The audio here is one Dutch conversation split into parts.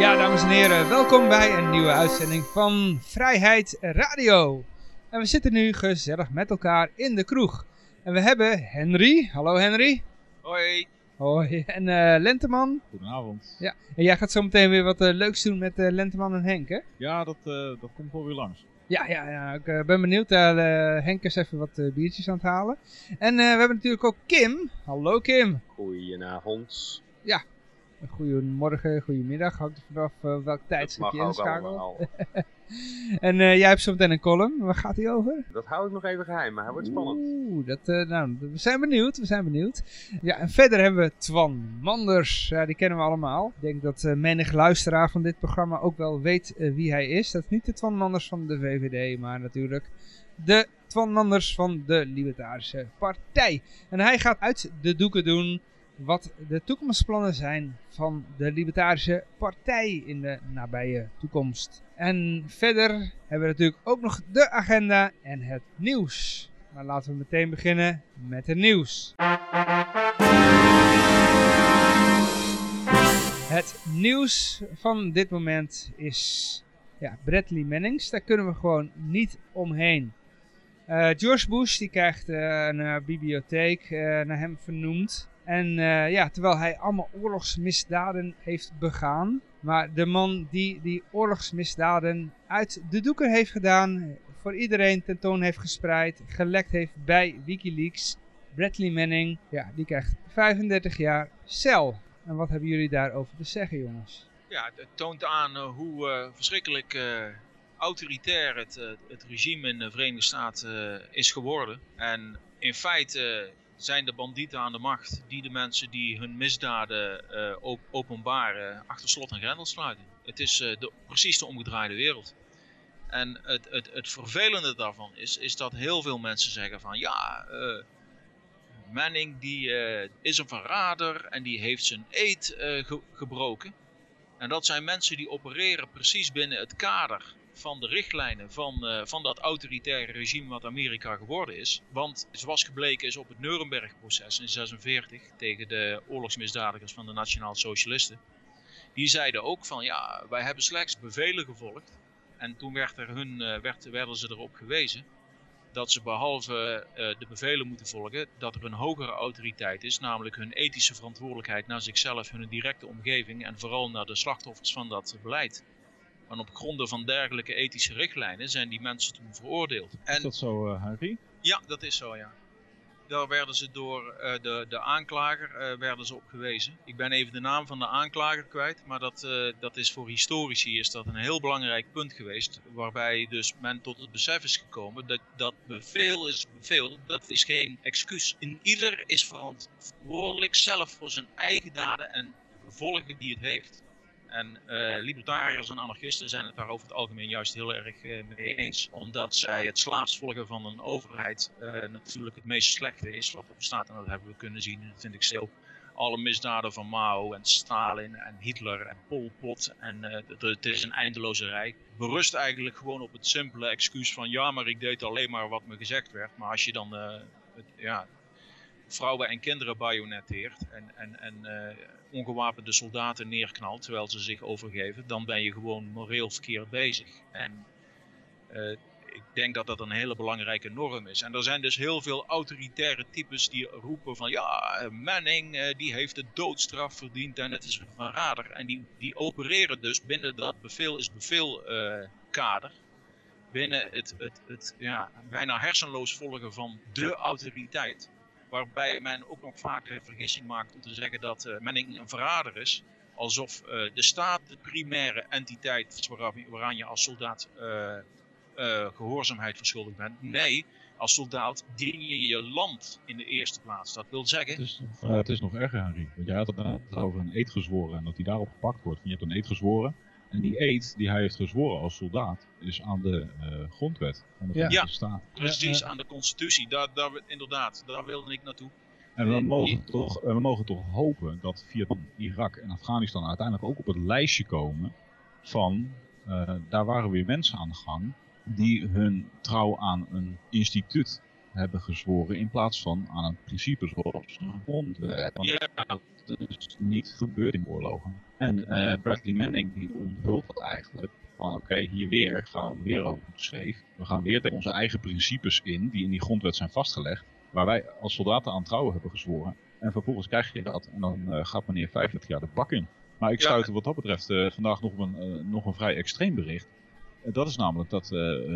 Ja, dames en heren, welkom bij een nieuwe uitzending van Vrijheid Radio. En we zitten nu gezellig met elkaar in de kroeg. En we hebben Henry. Hallo Henry. Hoi. Hoi. En eh, Lenteman. Goedenavond. Ja. En jij gaat zo meteen weer wat eh, leuks doen met eh, Lenteman en Henk, hè? Ja, dat, eh, dat komt wel weer langs. Ja, ja, ja. Ik eh, ben benieuwd. Uh, Henk is even wat eh, biertjes aan het halen. En eh, we hebben natuurlijk ook Kim. Hallo Kim. Goedenavond. Goedemorgen, goedemiddag. Hangt er vanaf eh, welk tijdstip je inschakelt. En eh, jij hebt zo meteen een column. Waar gaat die over? Dat hou ik nog even geheim, maar hij wordt spannend. Oeh, dat, eh, nou, we zijn benieuwd, we zijn benieuwd. Ja, en verder hebben we Twan Manders. Ja, die kennen we allemaal. Ik denk dat menig luisteraar van dit programma ook wel weet wie hij is. Dat is niet de Twan Manders van de VVD, maar natuurlijk de Twan Manders van de Libertarische Partij. En hij gaat uit de doeken doen wat de toekomstplannen zijn van de Libertarische Partij in de nabije toekomst. En verder hebben we natuurlijk ook nog de agenda en het nieuws. Maar laten we meteen beginnen met het nieuws. Het nieuws van dit moment is ja, Bradley Mannings. Daar kunnen we gewoon niet omheen. Eh, George Bush die krijgt eh, een eh, bibliotheek naar hem vernoemd. En eh, ja, terwijl hij allemaal oorlogsmisdaden heeft begaan. Maar de man die die oorlogsmisdaden uit de doeken heeft gedaan, voor iedereen tentoon heeft gespreid, gelekt heeft bij Wikileaks, Bradley Manning, ja, die krijgt 35 jaar cel. En wat hebben jullie daarover te zeggen, jongens? Ja, het toont aan eh, hoe eh, verschrikkelijk autoritair het, het regime in de Verenigde Staten is geworden. En in feite zijn de bandieten aan de macht die de mensen die hun misdaden eh, op openbaren achter slot en grendel sluiten. Het is eh, de, precies de omgedraaide wereld. En het, het, het vervelende daarvan is, is dat heel veel mensen zeggen van ja, eh, Manning die is een verrader en die heeft zijn ge- gebroken. En dat zijn mensen die opereren precies binnen het kader van de richtlijnen van, eh, van dat autoritaire regime wat Amerika geworden is. Want zoals gebleken is op het Nuremberg-proces in 46 tegen de oorlogsmisdadigers van de Nationaal Socialisten. Die zeiden ook van ja, wij hebben slechts bevelen gevolgd. En toen werd er hun, eh, werd, werden ze erop gewezen dat ze behalve eh, de bevelen moeten volgen, dat er een hogere autoriteit is, namelijk hun ethische verantwoordelijkheid naar zichzelf, hun directe omgeving en vooral naar de slachtoffers van dat beleid. En op gronden van dergelijke ethische richtlijnen zijn die mensen toen veroordeeld. Is En dat zo, eh Harry? ja, dat is zo, ja. Daar werden ze door eh, de, de aanklager eh, werden ze op gewezen. Ik ben even de naam van de aanklager kwijt, maar dat, eh, dat is voor historici is dat een heel belangrijk punt geweest. Waarbij dus men tot het besef is gekomen dat, dat bevel is bevel, dat is geen excuus. In ieder is verantwoordelijk zelf voor zijn eigen daden en gevolgen die het heeft. En eh, libertariërs en anarchisten zijn het daar over het algemeen juist heel erg eh, mee eens. Omdat zij het slaafsvolgen van een overheid eh, natuurlijk het meest slechte is wat er bestaat. En dat hebben we kunnen zien. Vind ik stil. Alle misdaden van Mao en Stalin en Hitler en Pol Pot. En het, is een eindeloze rij. Berust eigenlijk gewoon op het simpele excuus van ja, maar ik deed alleen maar wat me gezegd werd. Maar als je dan ja, vrouwen en kinderen bajonetteert en, en, en eh, ongewapende soldaten neerknalt terwijl ze zich overgeven, dan ben je gewoon moreel verkeerd bezig. En eh, ik denk dat dat een hele belangrijke norm is. En er zijn dus heel veel autoritaire types die roepen van ja, eh, Manning die heeft de doodstraf verdiend en het is een verrader. En die, die opereren dus binnen dat bevel is bevel kader. Binnen het, het, het ja, bijna hersenloos volgen van de autoriteit. Waarbij men ook nog vaak de vergissing maakt om te zeggen dat Manning een verrader is. Alsof eh, de staat de primaire entiteit is waaraan, je als soldaat eh, eh, gehoorzaamheid verschuldigd bent. Nee, als soldaat dien je je land in de eerste plaats. Dat wil zeggen, Het is, nog- het is nog erger, Harry. Want jij had het over een eed gezworen en dat hij daarop gepakt wordt. Je hebt een eed gezworen En die eed die hij heeft gezworen als soldaat is aan de eh, grondwet van de Ja. Verenigde Staten. Precies, Ja, ja. aan de constitutie. Daar, daar, inderdaad, daar wilde ik naartoe. En we En- mogen, toch, we mogen toch hopen dat Vietnam, Irak en Afghanistan uiteindelijk ook op het lijstje komen van, eh, daar waren weer mensen aan de gang die hun trouw aan een instituut hebben gezworen in plaats van aan een principe zoals de grondwet. Want Ja. dat is niet gebeurd in oorlogen. En eh, Bradley Manning die onthult dat eigenlijk. Van oké, hier weer gaan we weer over de scheef. We gaan weer tegen onze eigen principes in, die in die grondwet zijn vastgelegd. Waar wij als soldaten aan trouw hebben gezworen. En vervolgens krijg je dat. En dan eh, gaat meneer 35 jaar de bak in. Maar ik Ja. sluit wat dat betreft eh, vandaag nog op een, nog een vrij extreem bericht. Dat is namelijk dat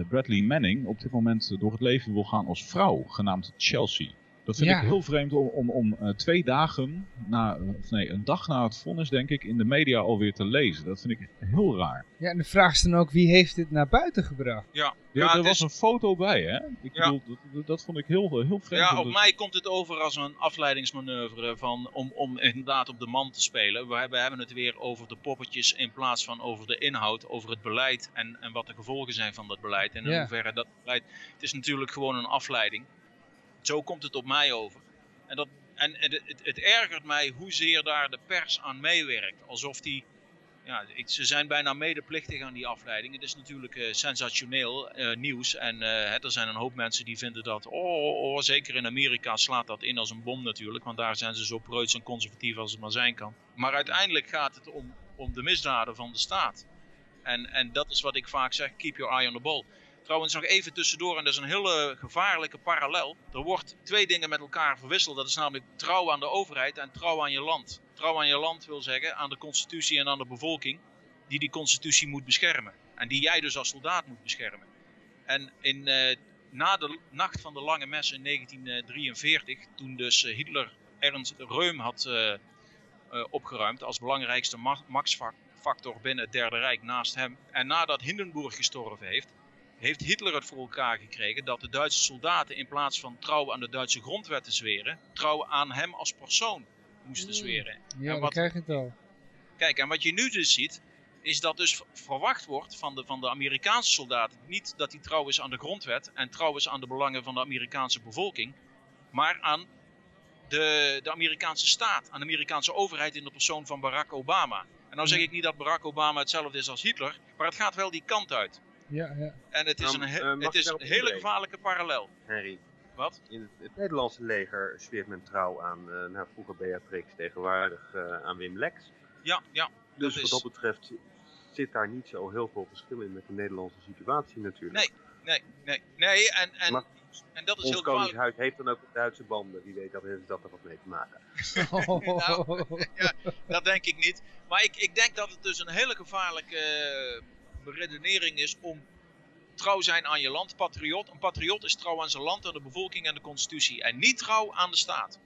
Bradley Manning op dit moment door het leven wil gaan als vrouw, genaamd Chelsea. Dat vind Ja. ik heel vreemd om, om, om eh, twee dagen, na, of nee, een dag na het vonnis denk ik, in de media alweer te lezen. Dat vind ik heel raar. Ja, en de vraag is dan ook, wie heeft dit naar buiten gebracht? Ja, Ja, ja, er was is- een foto bij, hè? Ik Ja. bedoel, dat, dat- vond ik heel, heel vreemd. Ja, op mij komt het over als een afleidingsmanoeuvre van, om, om inderdaad op de man te spelen. We hebben, we hebben het weer over de poppetjes in plaats van over de inhoud, over het beleid en, en wat de gevolgen zijn van dat beleid. En in Ja. hoeverre dat beleid... Het is natuurlijk gewoon een afleiding. Zo komt het op mij over. En, dat, en, het, het ergert mij hoezeer daar de pers aan meewerkt. Alsof die... Ja, ze zijn bijna medeplichtig aan die afleiding. Het is natuurlijk eh, sensationeel eh, nieuws. En eh, er zijn een hoop mensen die vinden dat... Oh, oh, oh, zeker in Amerika slaat dat in als een bom natuurlijk. Want daar zijn ze zo preuts en conservatief als het maar zijn kan. Maar uiteindelijk gaat het om, om de misdaden van de staat. En, en dat is wat ik vaak zeg, keep your eye on the ball. Trouwens nog even tussendoor, en dat is een hele gevaarlijke parallel. Er wordt twee dingen met elkaar verwisseld. Dat is namelijk trouw aan de overheid en trouw aan je land. Trouw aan je land wil zeggen aan de constitutie en aan de bevolking. Die die constitutie moet beschermen. En die jij dus als soldaat moet beschermen. En in, eh, na de nacht van de lange mes in 1943, toen dus eh, Hitler Ernst Reum had eh, opgeruimd als belangrijkste ma- machtsfactor binnen het Derde Rijk naast hem. En nadat Hindenburg gestorven heeft, heeft Hitler het voor elkaar gekregen dat de Duitse soldaten in plaats van trouw aan de Duitse grondwet te zweren, trouw aan hem als persoon moesten Mm. zweren. Ja, En dan wat- krijg je het al. Kijk, en wat je nu dus ziet, is dat dus verwacht wordt van de, van de Amerikaanse soldaten. Niet dat die trouw is aan de grondwet en trouw is aan de belangen van de Amerikaanse bevolking. Maar aan de, de Amerikaanse staat, aan de Amerikaanse overheid in de persoon van Barack Obama. En nou zeg ik niet dat Barack Obama hetzelfde is als Hitler, maar het gaat wel die kant uit. Ja, ja. En het is Nou, een, he- eh, het is een hele gevaarlijke parallel. Henry. Wat? In het, het Nederlandse leger zweert men trouw aan, eh nou, vroeger Beatrix, tegenwaardig eh, aan Wim Lex. Ja, ja. Dus Dat wat is- dat betreft zit daar niet zo heel veel verschil in met de Nederlandse situatie natuurlijk. Nee, nee, nee. Nee, en, en, Maar en dat is Ons heel gevaarlijk. Koningshuis heeft dan ook Duitse banden. Wie weet dat heeft dat er wat mee te maken. Nou, Dat denk ik niet. Maar ik, ik denk dat het dus een hele gevaarlijke beredenering is om trouw zijn aan je land, patriot. Een patriot is trouw aan zijn land, aan de bevolking en de constitutie. En niet trouw aan de staat.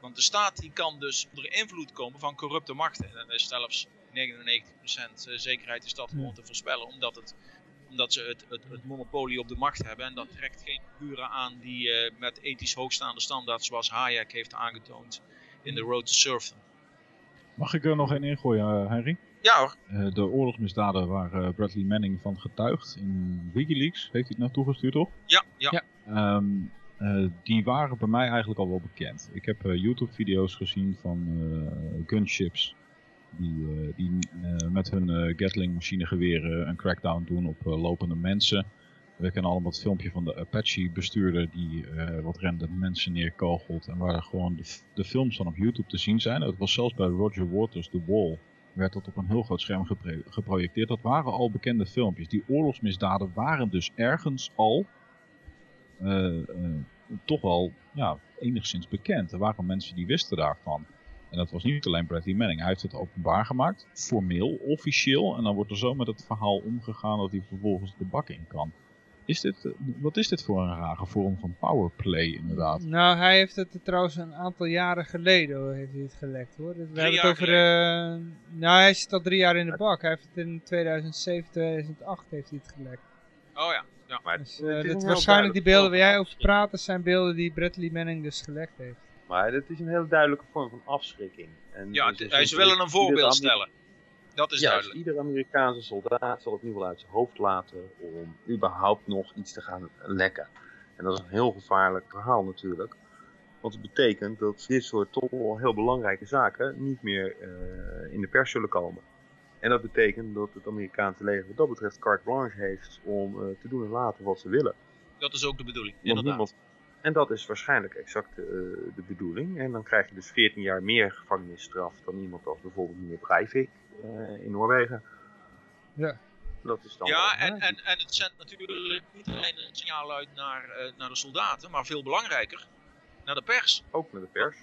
Want de staat die kan dus onder invloed komen van corrupte machten. En dat is zelfs 99% zekerheid is dat gewoon te voorspellen. Omdat, het, omdat ze het, het, het monopolie op de macht hebben. En dat trekt geen figuren aan die eh, met ethisch hoogstaande standaarden zoals Hayek heeft aangetoond in The Road to Serfdom. Mag ik er nog één ingooien, eh, Henry? Ja hoor. Eh, de oorlogsmisdaden waar eh, Bradley Manning van getuigt in Wikileaks, heeft hij het nou toegestuurd toch? Ja, ja. Ja. Ehm, eh, die waren bij mij eigenlijk al wel bekend. Ik heb eh, YouTube-video's gezien van eh, gunships die, eh, die eh, met hun eh, Gatling machinegeweren een crackdown doen op eh, lopende mensen. We kennen allemaal het filmpje van de Apache-bestuurder die eh, wat random mensen neerkogelt en waar er gewoon de, de films van op YouTube te zien zijn. Het was zelfs bij Roger Waters, The Wall, werd dat op een heel groot scherm geprojecteerd. Dat waren al bekende filmpjes. Die oorlogsmisdaden waren dus ergens al eh, eh, toch wel ja, enigszins bekend. Er waren mensen die wisten daarvan. En dat was niet alleen Bradley Manning. Hij heeft het openbaar gemaakt, formeel, officieel. En dan wordt er zo met het verhaal omgegaan dat hij vervolgens de bak in kan. Is dit, eh, wat is dit voor een rare vorm van powerplay inderdaad? Nou, hij heeft het trouwens een aantal jaren geleden hoor, heeft hij het gelekt hoor. Dus we hebben het over, eh, nou hij zit al drie jaar in de bak. Hij heeft het in 2007, 2008 heeft hij het gelekt. Oh ja. ja. Maar Dus eh, is dit, heel waarschijnlijk die beelden waar jij over praat, dat zijn beelden die Bradley Manning dus gelekt heeft. Maar het is een heel duidelijke vorm van afschrikking. En Ja, dus hij- ze je- willen een voorbeeld stellen. Dat is Juist, duidelijk. iedere Amerikaanse soldaat zal het nu wel uit zijn hoofd laten om überhaupt nog iets te gaan lekken. En dat is een heel gevaarlijk verhaal natuurlijk. Want het betekent dat dit soort toch wel heel belangrijke zaken niet meer eh, in de pers zullen komen. En dat betekent dat het Amerikaanse leger wat dat betreft carte blanche heeft om eh, te doen en laten wat ze willen. Dat is ook de bedoeling, Want inderdaad. niemand- En dat is waarschijnlijk exact eh, de bedoeling. En dan krijg je dus 14 jaar meer gevangenisstraf dan iemand als bijvoorbeeld meneer Breivik in Noorwegen. Ja. Dat is dan Ja, en, en, en het zendt natuurlijk niet alleen een signaal uit naar, eh, naar de soldaten, maar veel belangrijker, naar de pers. ook met de pers.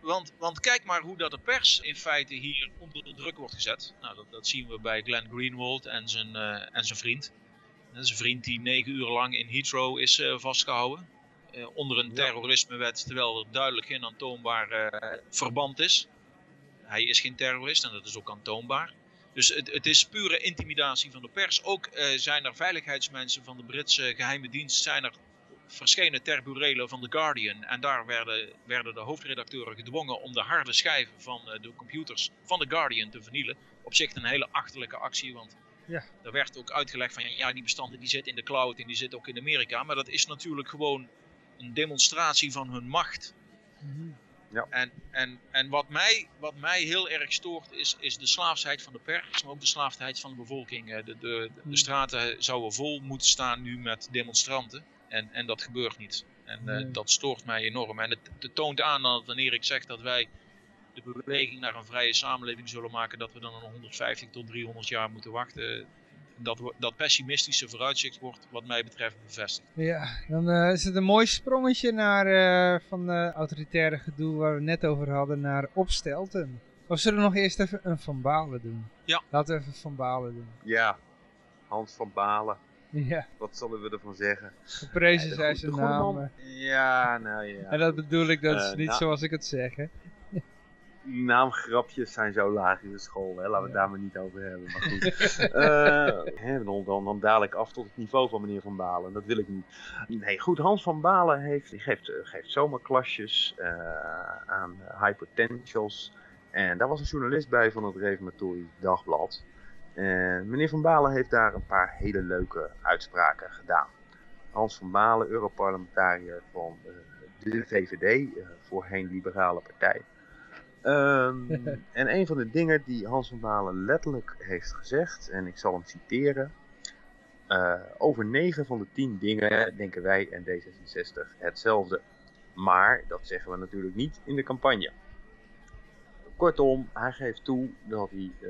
Want, want kijk maar hoe dat de pers in feite hier onder de druk wordt gezet. Nou, dat, dat zien we bij Glenn Greenwald en zijn, eh, en zijn vriend. En zijn vriend die negen uur lang in Heathrow is eh, vastgehouden. eh, onder een Ja. terrorismewet, terwijl er duidelijk geen aantoonbaar eh, verband is. Hij is geen terrorist en dat is ook aantoonbaar. Dus het, het is pure intimidatie van de pers. Ook eh, zijn er veiligheidsmensen van de Britse geheime dienst zijn er verschenen ter burelen van The Guardian. En daar werden, werden de hoofdredacteuren gedwongen om de harde schijven van eh, de computers van The Guardian te vernielen. Op zich een hele achterlijke actie, want Ja. er werd ook uitgelegd van ja, die bestanden die zitten in de cloud en die zitten ook in Amerika. Maar dat is natuurlijk gewoon een demonstratie van hun macht. En, en, en wat, mij, wat mij heel erg stoort is, is de slaafsheid van de pers, maar ook de slaafsheid van de bevolking. Eh, De, de, de, de straten zouden vol moeten staan nu met demonstranten en, en dat gebeurt niet. En eh, Nee. dat stoort mij enorm. En het, het toont aan dat wanneer ik zeg dat wij de beweging naar een vrije samenleving zullen maken, dat we dan nog 150 tot 300 jaar moeten wachten. Dat, dat pessimistische vooruitzicht wordt wat mij betreft bevestigd. Ja, dan eh, is het een mooi sprongetje naar eh, van uh, autoritaire gedoe waar we net over hadden naar opstelten. Of zullen we nog eerst even een Van Balen doen? Ja. Laten we even Van Balen doen. Ja, Hans van Balen. Ja, Wat zullen we ervan zeggen? geprezen Ja, de zijn zijn de naam. man. eh. Ja, nou ja. En dat bedoel ik, dat is niet nou- zoals ik het zeg, hè. Naamgrapjes zijn zo laag in de school, hè? laten we het daar maar niet over hebben. Maar goed, Eh, hè, dan, dan, ik af tot het niveau van meneer Van Balen. Dat wil ik niet. Nee, goed, Hans van Balen heeft, die geeft, eh, geeft zomerklasjes eh, aan high potentials. En daar was een journalist bij van het Reformatorisch Dagblad. En meneer Van Balen heeft daar een paar hele leuke uitspraken gedaan. Hans van Balen, Europarlementariër van de VVD, voorheen Liberale Partij. Ehm, en een van de dingen die Hans van Balen letterlijk heeft gezegd, en ik zal hem citeren. eh, over 9 van de 10 dingen denken wij en D66 hetzelfde. Maar dat zeggen we natuurlijk niet in de campagne. Kortom, hij geeft toe dat hij. eh,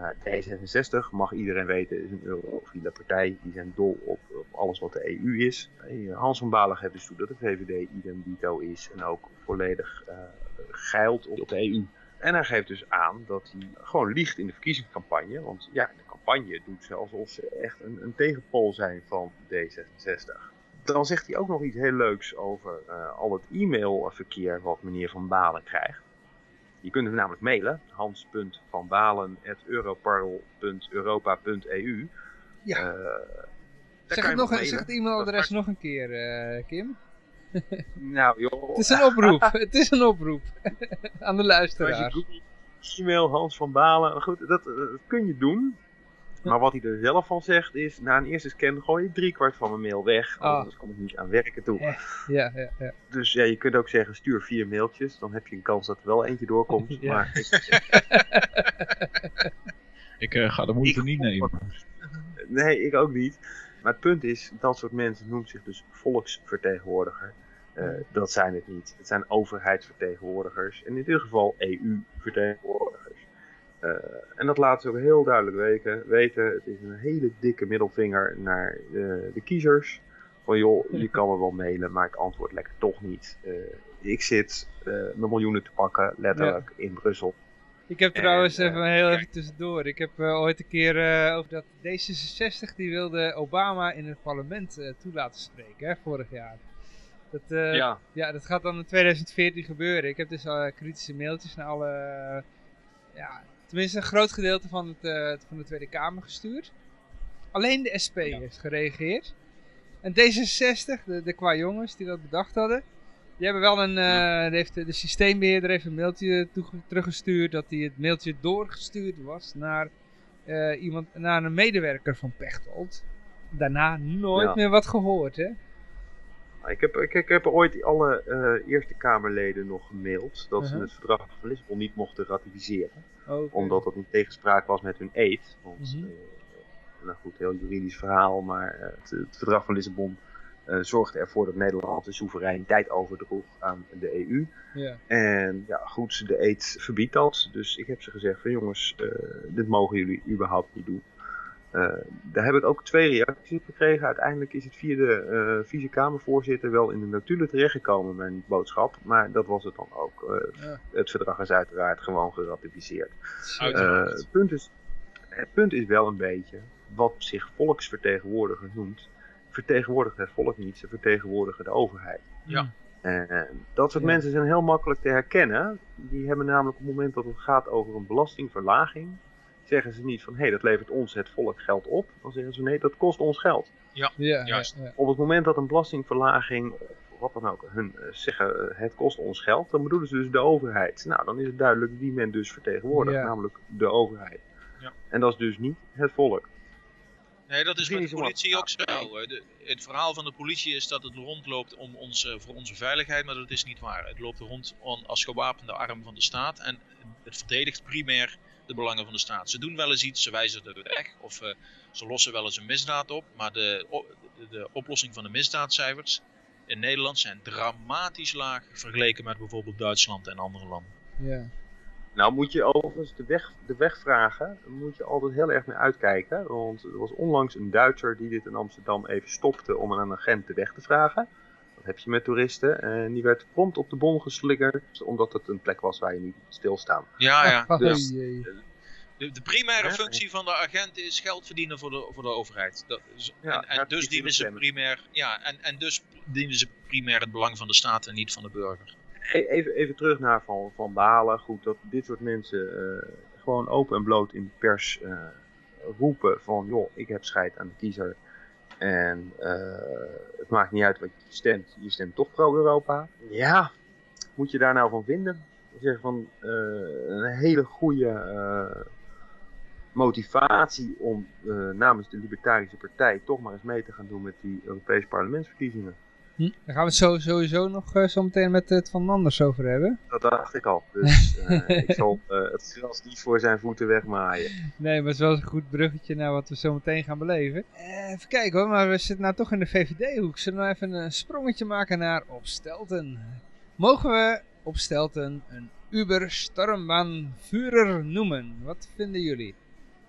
nou, D66 mag iedereen weten, is een eurofiele partij. Die zijn dol op, op alles wat de EU is. Hans van Balen geeft dus toe dat de VVD idem dito is en ook volledig eh geilt op de EU. En hij geeft dus aan dat hij gewoon liegt in de verkiezingscampagne. Want ja, de campagne doet ze alsof ze echt een, een tegenpol zijn van D66. Dan zegt hij ook nog iets heel leuks over eh, al het e-mailverkeer wat meneer Van Balen krijgt. Je kunt hem namelijk mailen, hans.vanbalen.europarl.europa.eu. Ja. Eh, Zeg het, nog, zeg het e-mailadres nog een keer, eh, Kim. Nou joh, Het is een oproep. het is een oproep. Aan de Als je googelt, e-mail Hans van Balen, goed, dat, eh, dat kun je doen. Maar wat hij er zelf van zegt is, na een eerste scan gooi ik driekwart van mijn mail weg, Ah. anders kom ik niet aan werken toe. Ja, ja, ja. Dus ja, je kunt ook zeggen, stuur vier mailtjes, dan heb je een kans dat er wel eentje doorkomt. Ja. Maar ik, Ik eh, ga de moeite Ik- niet nemen. nee, ik ook niet. Maar het punt is, dat soort mensen noemt zich dus volksvertegenwoordiger. Eh, dat zijn het niet. Het zijn overheidsvertegenwoordigers. En in dit geval EU-vertegenwoordigers. Eh, en dat laten ze ook heel duidelijk weten. weten. Het is een hele dikke middelvinger naar eh, de kiezers. Van joh, je kan me wel mailen, maar ik antwoord lekker toch niet. Eh, ik zit eh, mijn miljoenen te pakken, letterlijk, in Brussel. Ik heb En, trouwens even heel even tussendoor. Ik heb ooit een keer eh, over dat D66 die wilde Obama in het parlement eh, toe laten spreken, hè, vorig jaar. Dat, eh, ja. ja, dat gaat dan in 2014 gebeuren. Ik heb dus al kritische mailtjes naar alle, ja, tenminste een groot gedeelte van, het, eh, van de Tweede Kamer gestuurd. Alleen de SP heeft gereageerd. En D66, de, de qua jongens die dat bedacht hadden, die hebben wel een, eh, heeft, de- de systeembeheerder heeft een mailtje teruggestuurd dat hij het mailtje doorgestuurd was naar eh, iemand, naar een medewerker van Pechtold. Daarna nooit Ja. meer wat gehoord, hè? Ik heb, ik, ik heb ooit alle eh, Eerste Kamerleden nog gemaild dat ze Uh-huh. het verdrag van Lissabon niet mochten ratificeren. Omdat dat in tegenspraak was met hun eed. Want, Mhm. eh, nou goed, heel juridisch verhaal, maar eh, het, het verdrag van Lissabon zorgde ervoor dat Nederland de soevereiniteit overdroeg aan de EU. Ja. En ja, goed, de eed verbiedt dat. Dus ik heb ze gezegd van jongens, dit mogen jullie überhaupt niet doen. Eh, daar hebben we ook twee reacties op gekregen. Uiteindelijk is het via de eh vice-kamervoorzitter wel in de notulen terechtgekomen, mijn boodschap. Maar dat was het dan ook. Eh, Ja. Het verdrag is uiteraard gewoon geratificeerd. Het, punt is, het punt is wel een beetje, wat zich volksvertegenwoordiger noemt, vertegenwoordigt het volk niet, ze vertegenwoordigen de overheid. Ja. En dat soort Ja. mensen zijn heel makkelijk te herkennen. Die hebben namelijk op het moment dat het gaat over een belastingverlaging, zeggen ze niet van hé, hey, dat levert ons het volk geld op. Dan zeggen ze nee, dat kost ons geld. Ja, ja, Juist. ja. Op het moment dat een belastingverlaging, of wat dan ook, hun eh, zeggen eh, het kost ons geld, dan bedoelen ze dus de overheid. Nou, dan is het duidelijk wie men dus vertegenwoordigt, Ja. namelijk de overheid. Ja. En dat is dus niet het volk. Nee, dat is met de politie ook zo. De- het verhaal van de politie is dat het rondloopt om ons, eh, voor onze veiligheid, maar dat is niet waar. Het loopt rond on- als gewapende arm van de staat en het verdedigt primair de belangen van de staat. Ze doen wel eens iets, ze wijzen de weg of eh, ze lossen wel eens een misdaad op, maar de, de, de oplossing van de misdaadcijfers in Nederland zijn dramatisch laag vergeleken met bijvoorbeeld Duitsland en andere landen. ja. Nou moet je overigens de weg, de weg vragen, daar moet je altijd heel erg mee uitkijken. Want er was onlangs een Duitser die dit in Amsterdam even stopte om aan een agent de weg te vragen. Heb je met toeristen. En die werd prompt op de bon geslingerd, omdat het een plek was waar je niet moet stilstaan. Ja, ja. Dus-. De, de primaire Ja. functie van de agent is geld verdienen voor de, voor de overheid. Dat is- Ja, en, dus dienen ze primair, ja, en, en dus dienen ze primair het belang van de staat en niet van de burger. E- Even, even terug naar Van, van Balen. Goed, dat dit soort mensen eh, gewoon open en bloot in de pers eh, roepen van... joh, ik heb scheid aan de kiezer. En eh, het maakt niet uit wat je stemt. Je stemt toch pro-Europa. Ja, moet je daar nou van vinden? Zeg van eh, een hele goede eh, motivatie om namens de Libertarische Partij toch maar eens mee te gaan doen met die Europese parlementsverkiezingen. Hm? Daar gaan we het zo, sowieso nog eh, zo meteen met het Van Manders over hebben. Dat dacht ik al. Dus eh, ik zal eh, het gras niet voor zijn voeten wegmaaien. Nee, maar het is wel een goed bruggetje naar wat we zo meteen gaan beleven. Eh, even kijken hoor, maar we zitten nou toch in de VVD-hoek. Zullen we nou even een sprongetje maken naar Opstelten? Mogen we Opstelten een Uber-Stormbaan-Führer noemen? Wat vinden jullie?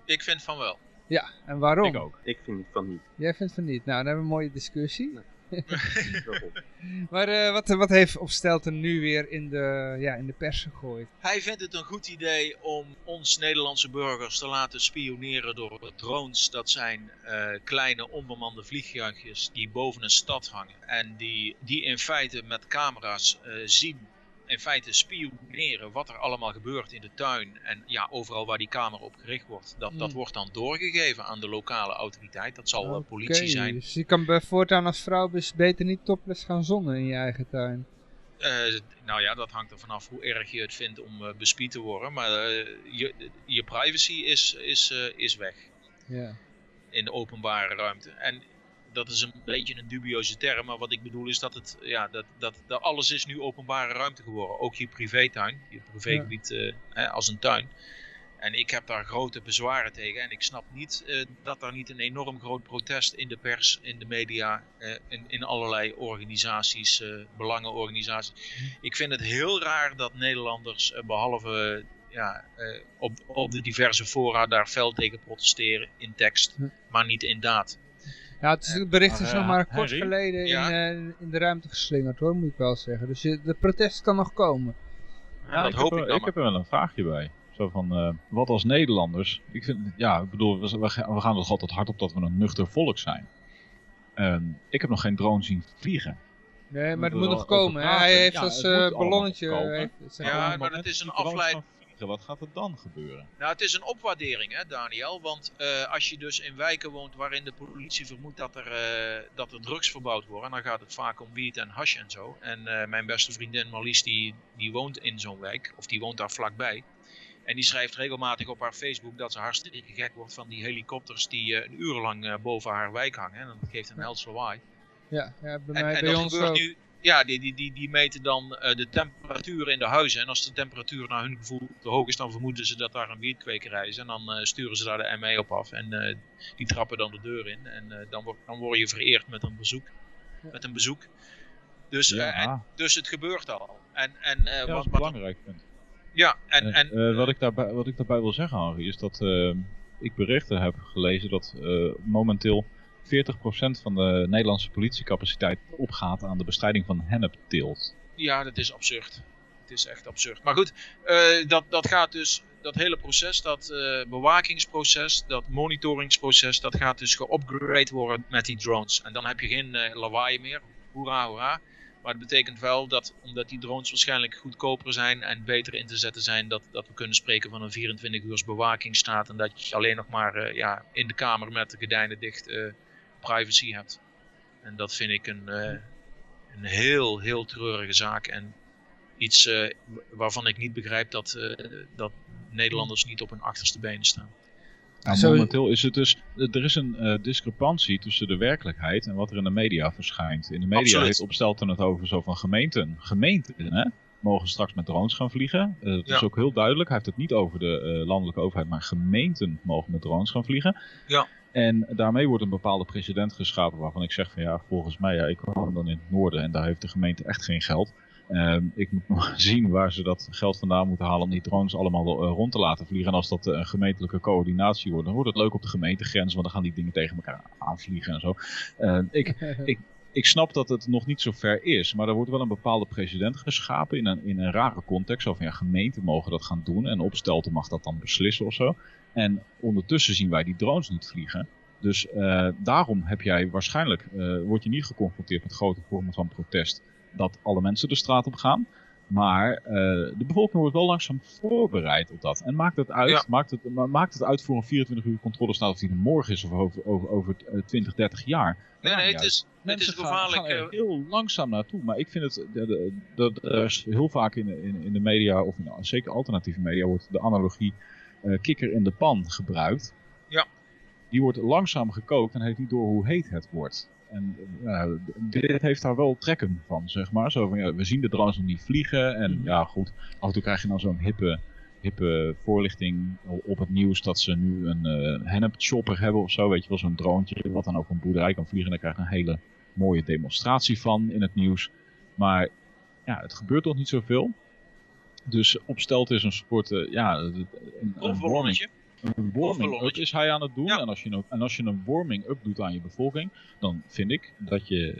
Ik vind van wel. Ja, en waarom? Ik ook. Ik vind van niet. Jij vindt van niet. Nou, dan hebben we een mooie discussie. Maar eh, wat, wat heeft Opstelten nu weer in de, ja, in de pers gegooid? Hij vindt het een goed idee om ons Nederlandse burgers te laten spioneren door drones. Dat zijn eh, kleine onbemande vliegtuigjes die boven een stad hangen. En die, die in feite met camera's eh, zien, in feite spioneren wat er allemaal gebeurt in de tuin. En ja, overal waar die camera op gericht wordt. Dat, dat Mm. wordt dan doorgegeven aan de lokale autoriteit. Dat zal eh, politie Oké, zijn. Dus je kan voortaan als vrouw dus beter niet topless gaan zonnen in je eigen tuin. Eh, nou ja, dat hangt er vanaf hoe erg je het vindt om eh, bespied te worden. Maar eh, je, je privacy is, is, is weg Ja. in de openbare ruimte. En dat is een beetje een dubieuze term, maar wat ik bedoel is dat, het, ja, dat, dat, dat alles is nu openbare ruimte geworden. Ook je privétuin, je privégebied eh, hè, als een tuin. En ik heb daar grote bezwaren tegen. En ik snap niet eh, dat daar niet een enorm groot protest in de pers, in de media, eh, in, in allerlei organisaties, eh, belangenorganisaties. Ik vind het heel raar dat Nederlanders, eh, behalve eh, ja, op, op de diverse fora, daar fel tegen protesteren in tekst, Hm. maar niet in daad. Ja, het, is, het bericht is nog eh, maar kort Henry? geleden Ja? in, eh, in de ruimte geslingerd hoor, moet ik wel zeggen. Dus je- de protest kan nog komen. En dat ik hoop heb, ik er- dan. Ik heb er wel een vraagje bij. Zo van, eh, wat als Nederlanders? Ik vind, ja, ik bedoel, we, we gaan er toch altijd hard op dat we een nuchter volk zijn. Ik heb nog geen drone zien vliegen. Nee, maar het moet nog komen. hè. Hij heeft Ja, als het eh, ballonnetje... heeft- zeg Ja, maar. net is een die Wat gaat er dan gebeuren? Nou, het is een opwaardering, hè, Daniel. Want eh, als je dus in wijken woont waarin de politie vermoedt dat er, eh, dat er drugs verbouwd worden, dan gaat het vaak om wiet en hash en zo. En eh, mijn beste vriendin Marlies, die, die woont in zo'n wijk, of die woont daar vlakbij. En die schrijft regelmatig op haar Facebook dat ze hartstikke gek wordt van die helikopters die uh, een urenlang uh, boven haar wijk hangen. En dat geeft een hels lawaai. Ja, ja bij, en, mij, en bij dat ons gebeurt ook. nu. Ja, die, die, die, die meten dan uh, de temperatuur in de huizen. En als de temperatuur naar hun gevoel te hoog is, dan vermoeden ze dat daar een wietkwekerij is. En dan uh, sturen ze daar de ME op af. En uh, die trappen dan de deur in. En dan, word, dan word je vereerd met een bezoek. Met een bezoek. Dus, Ja. en, dus het gebeurt al. En, en, Ja, dat wat, is een wat- belangrijk punt. ja, en, En, eh, wat, ik daarbij, wat ik daarbij wil zeggen, Henri, is dat eh, ik berichten heb gelezen dat eh, momenteel 40% van de Nederlandse politiecapaciteit opgaat aan de bestrijding van hennepteelt. Ja, dat is absurd. Het is echt absurd. Maar goed, eh, dat, dat gaat dus, dat hele proces, dat eh, bewakingsproces, dat monitoringsproces, dat gaat dus geupgrade worden met die drones. En dan heb je geen eh, lawaai meer. Hoera, hoera. Maar het betekent wel dat, omdat die drones waarschijnlijk goedkoper zijn en beter in te zetten zijn, dat, dat we kunnen spreken van een 24 uur bewakingsstaat. En dat je alleen nog maar ja, in de kamer met de gordijnen dicht privacy hebt. En dat vind ik een, eh, een heel, heel treurige zaak. En iets eh, waarvan ik niet begrijp dat, eh, dat Nederlanders niet op hun achterste benen staan. Nou, momenteel is het dus, er is een eh, discrepantie tussen de werkelijkheid en wat er in de media verschijnt. In de media Absoluut. heeft Opstelten het over zo van gemeenten. Gemeenten hè, mogen straks met drones gaan vliegen. Eh, het is ook heel duidelijk, hij heeft het niet over de eh, landelijke overheid, maar gemeenten mogen met drones gaan vliegen. Ja. En daarmee wordt een bepaalde precedent geschapen waarvan ik zeg van ja, volgens mij, ja, ik woon dan in het noorden en daar heeft de gemeente echt geen geld. Ehm, ik moet nog zien waar ze dat geld vandaan moeten halen om die drones allemaal eh, rond te laten vliegen. En als dat eh, een gemeentelijke coördinatie wordt, dan wordt het leuk op de gemeentegrens, want dan gaan die dingen tegen elkaar aanvliegen en zo. Eh, ik, ik, ik snap dat het nog niet zo ver is, maar er wordt wel een bepaalde precedent geschapen in een, in een rare context. Van ja, gemeenten mogen dat gaan doen en opstelten mag dat dan beslissen of zo. En ondertussen zien wij die drones niet vliegen. Dus eh, daarom heb jij waarschijnlijk, eh, word je niet geconfronteerd met grote vormen van protest dat alle mensen de straat op gaan. Maar eh, de bevolking wordt wel langzaam voorbereid op dat. En maakt het uit, Ja. maakt het, ma- maakt het uit voor een 24 uur controlestaat of die er morgen is of over, over, over eh, 20, 30 jaar. Nee, nee, het is, het is gevaarlijk. gaan heel langzaam naartoe. Maar ik vind het, is heel vaak in, de- in, in de media, of in, zeker alternatieve media, wordt de analogie kikker in de pan gebruikt. Ja. Die wordt langzaam gekookt en heeft niet door hoe heet het wordt. En eh, d- dit heeft daar wel trekken van, zeg maar. Zo van, ja, we zien de drones nog niet vliegen. En Mhm. ja, goed, af en toe krijg je dan zo'n hippe, hippe voorlichting op het nieuws dat ze nu een eh hennep chopper hebben of zo. Weet je wel, zo'n droontje wat dan over een boerderij kan vliegen. En daar krijg je een hele mooie demonstratie van in het nieuws. Maar ja, het gebeurt toch niet zoveel. Dus opstelt is een soort, eh, ja, een, een warming, een warming up is hij aan het doen. Ja. En, als je een, en als je een warming up doet aan je bevolking, dan vind ik dat je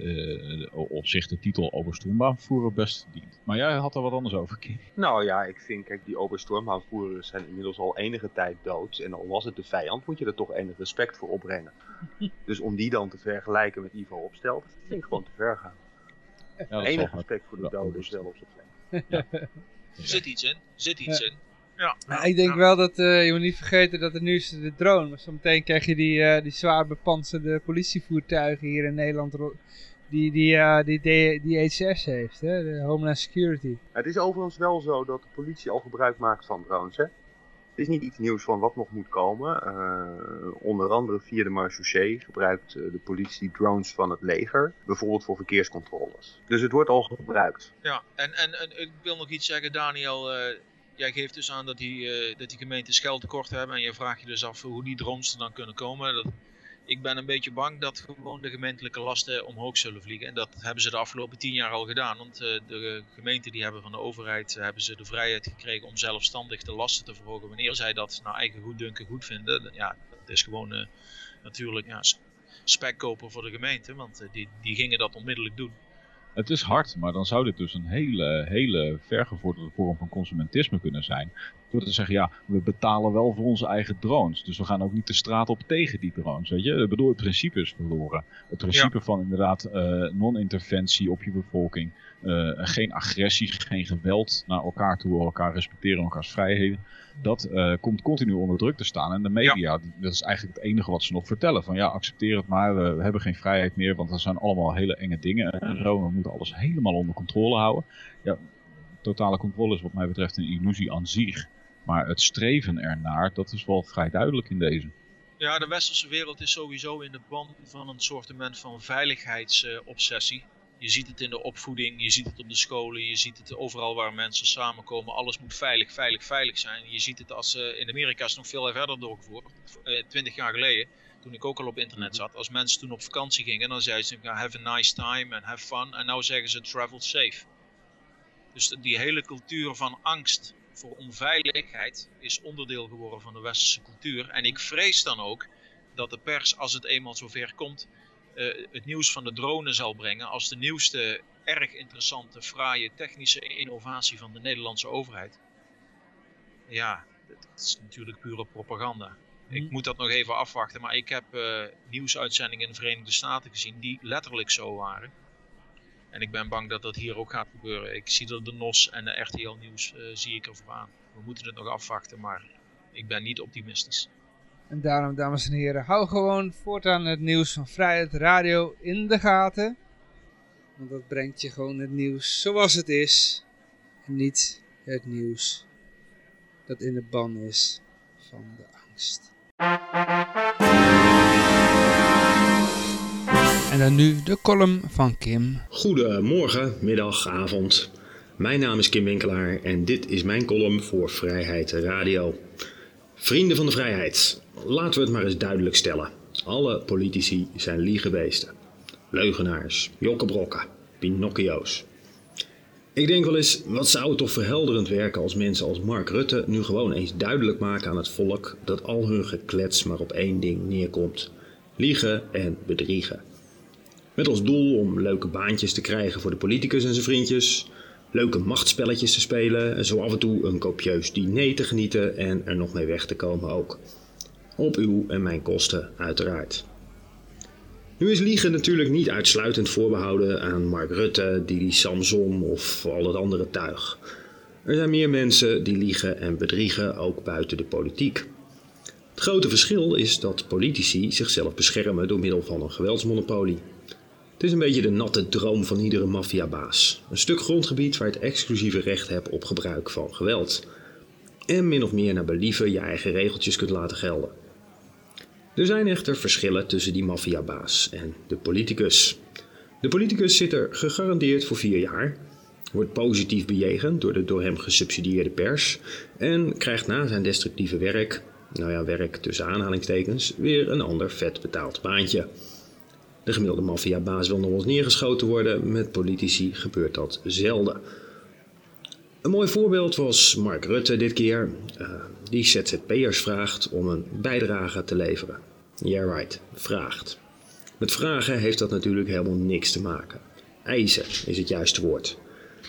eh, op zich de titel Obersturmbaanvoerder best verdient. Maar jij had er wat anders over, Kim. Nou ja, ik vind, kijk, die Oberstormhaanvoerers zijn inmiddels al enige tijd dood. En al was het de vijand, moet je er toch enig respect voor opbrengen. dus om die dan te vergelijken met Ivo Opstelt, vind ik gewoon te ver gaan. Ja, Enig respect voor de Ja, doden is wel op zijn plek. Er zit iets in. Er zit iets in. Ja, Maar ik denk ja. wel dat, eh, je moet niet vergeten dat er nu is de drone. Maar zometeen krijg je die, eh, die zwaar bepanserde politievoertuigen hier in Nederland. Die, die, eh, die, die, die HSS heeft, hè? de Homeland Security. Het is overigens wel zo dat de politie al gebruik maakt van drones. Hè? Het is niet iets nieuws van wat nog moet komen. Eh, onder andere via de marechaussee gebruikt eh, de politie drones van het leger. Bijvoorbeeld voor verkeerscontroles. Dus het wordt al gebruikt. Ja, en, en, en ik wil nog iets zeggen, Daniel. eh, jij geeft dus aan dat die, eh, dat die gemeentes geld tekort hebben. En je vraagt je dus af hoe die drones er dan kunnen komen. Dat, ik ben een beetje bang dat gewoon de gemeentelijke lasten omhoog zullen vliegen. En dat hebben ze de afgelopen tien jaar al gedaan. Want eh, de gemeenten die hebben van de overheid eh, hebben ze de vrijheid gekregen om zelfstandig de lasten te verhogen. Wanneer zij dat naar eigen goeddunken goed vinden. Ja, dat is gewoon eh, natuurlijk ja, spekkoper voor de gemeente. Want die, die gingen dat onmiddellijk doen. Het is hard, maar dan zou dit dus een hele, hele vergevorderde vorm van consumentisme kunnen zijn. Door te zeggen, ja, we betalen wel voor onze eigen drones. Dus we gaan ook niet de straat op tegen die drones. Weet je? Ik bedoel, het principe is verloren. Het principe van inderdaad eh, non-interventie op je bevolking. Eh, geen agressie, geen geweld naar elkaar toe, elkaar respecteren, elkaars vrijheden. Dat eh, komt continu onder druk te staan. En de media, die, dat is eigenlijk het enige wat ze nog vertellen. Van ja, accepteer het maar, we, we hebben geen vrijheid meer, want dat zijn allemaal hele enge dingen. En zo, we moeten alles helemaal onder controle houden. Ja, totale controle is wat mij betreft een illusie aan zich. Maar het streven ernaar, dat is wel vrij duidelijk in deze. Ja, de westerse wereld is sowieso in de band van een soortement van veiligheidsobsessie. Je ziet het in de opvoeding, je ziet het op de scholen, je ziet het overal waar mensen samenkomen. Alles moet veilig, veilig, veilig zijn. Je ziet het als uh, in Amerika is nog veel verder doorgevoerd. Uh, Twintig jaar geleden, toen ik ook al op internet zat. Als mensen toen op vakantie gingen, dan zeiden ze have a nice time and have fun. En nu zeggen ze travel safe. Dus die hele cultuur van angst voor onveiligheid is onderdeel geworden van de westerse cultuur. En ik vrees dan ook dat de pers, als het eenmaal zover komt, uh, het nieuws van de drone zal brengen als de nieuwste, erg interessante, fraaie technische innovatie van de Nederlandse overheid. Ja, dat is natuurlijk pure propaganda. Ik moet dat nog even afwachten, maar ik heb uh, nieuwsuitzendingen in de Verenigde Staten gezien die letterlijk zo waren. En ik ben bang dat dat hier ook gaat gebeuren. Ik zie dat de NOS en de RTL Nieuws uh, zie ik ervoor aan. We moeten het nog afwachten, maar ik ben niet optimistisch. En daarom, dames en heren, hou gewoon voortaan het nieuws van Vrijheid Radio in de gaten. Want dat brengt je gewoon het nieuws zoals het is. En niet het nieuws dat in de ban is van de angst. En dan nu de column van Kim. Goedemorgen, middag, avond. Mijn naam is Kim Winkelaar en dit is mijn column voor Vrijheid Radio. Vrienden van de vrijheid, laten we het maar eens duidelijk stellen. Alle politici zijn liegebeesten. Leugenaars, jokkebrokken, Pinocchio's. Ik denk wel eens, wat zou het toch verhelderend werken als mensen als Mark Rutte nu gewoon eens duidelijk maken aan het volk dat al hun geklets maar op één ding neerkomt. Liegen en bedriegen. Met als doel om leuke baantjes te krijgen voor de politicus en zijn vriendjes, leuke machtspelletjes te spelen en zo af en toe een kopieus diner te genieten en er nog mee weg te komen ook. Op uw en mijn kosten uiteraard. Nu is liegen natuurlijk niet uitsluitend voorbehouden aan Mark Rutte, Didi Samson of al het andere tuig. Er zijn meer mensen die liegen en bedriegen ook buiten de politiek. Het grote verschil is dat politici zichzelf beschermen door middel van een geweldsmonopolie. Het is een beetje de natte droom van iedere maffiabaas. Een stuk grondgebied waar je het exclusieve recht hebt op gebruik van geweld. En min of meer naar believen je eigen regeltjes kunt laten gelden. Er zijn echter verschillen tussen die maffiabaas en de politicus. De politicus zit er gegarandeerd voor vier jaar, wordt positief bejegend door de door hem gesubsidieerde pers en krijgt na zijn destructieve werk, nou ja, werk tussen aanhalingstekens, weer een ander vet betaald baantje. De gemiddelde maffiabaas wil nog eens neergeschoten worden, met politici gebeurt dat zelden. Een mooi voorbeeld was Mark Rutte dit keer, uh, die ZZP'ers vraagt om een bijdrage te leveren. Yeah right, vraagt. Met vragen heeft dat natuurlijk helemaal niks te maken. Eisen is het juiste woord.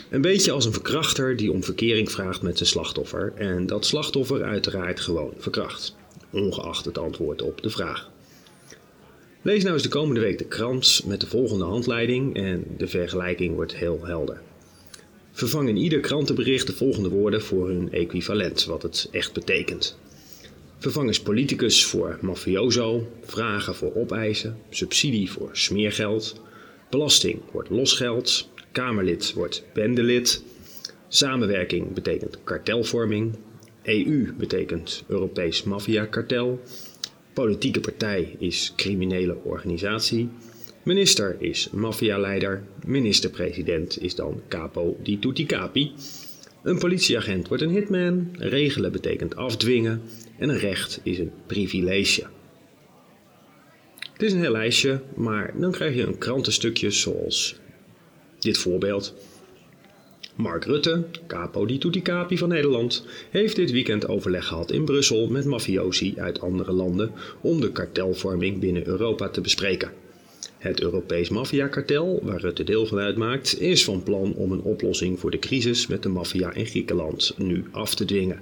Een beetje als een verkrachter die om verkering vraagt met zijn slachtoffer en dat slachtoffer uiteraard gewoon verkracht, ongeacht het antwoord op de vraag. Lees nou eens de komende week de krant met de volgende handleiding en de vergelijking wordt heel helder. Vervang in ieder krantenbericht de volgende woorden voor hun equivalent, wat het echt betekent. Vervang eens politicus voor mafioso, vragen voor opeisen, subsidie voor smeergeld, belasting wordt losgeld, kamerlid wordt bendelid, samenwerking betekent kartelvorming, EU betekent Europees maffiakartel, politieke partij is criminele organisatie, Minister is maffialeider, minister-president is dan capo di tutti capi. Een politieagent wordt een hitman, regelen betekent afdwingen en recht is een privilege. Het is een heel lijstje, maar dan krijg je een krantenstukje zoals dit voorbeeld. Mark Rutte, capo di tutti capi van Nederland, heeft dit weekend overleg gehad in Brussel met mafiosi uit andere landen om de kartelvorming binnen Europa te bespreken. Het Europees maffiakartel, waar Rutte deel van uitmaakt, is van plan om een oplossing voor de crisis met de maffia in Griekenland nu af te dwingen.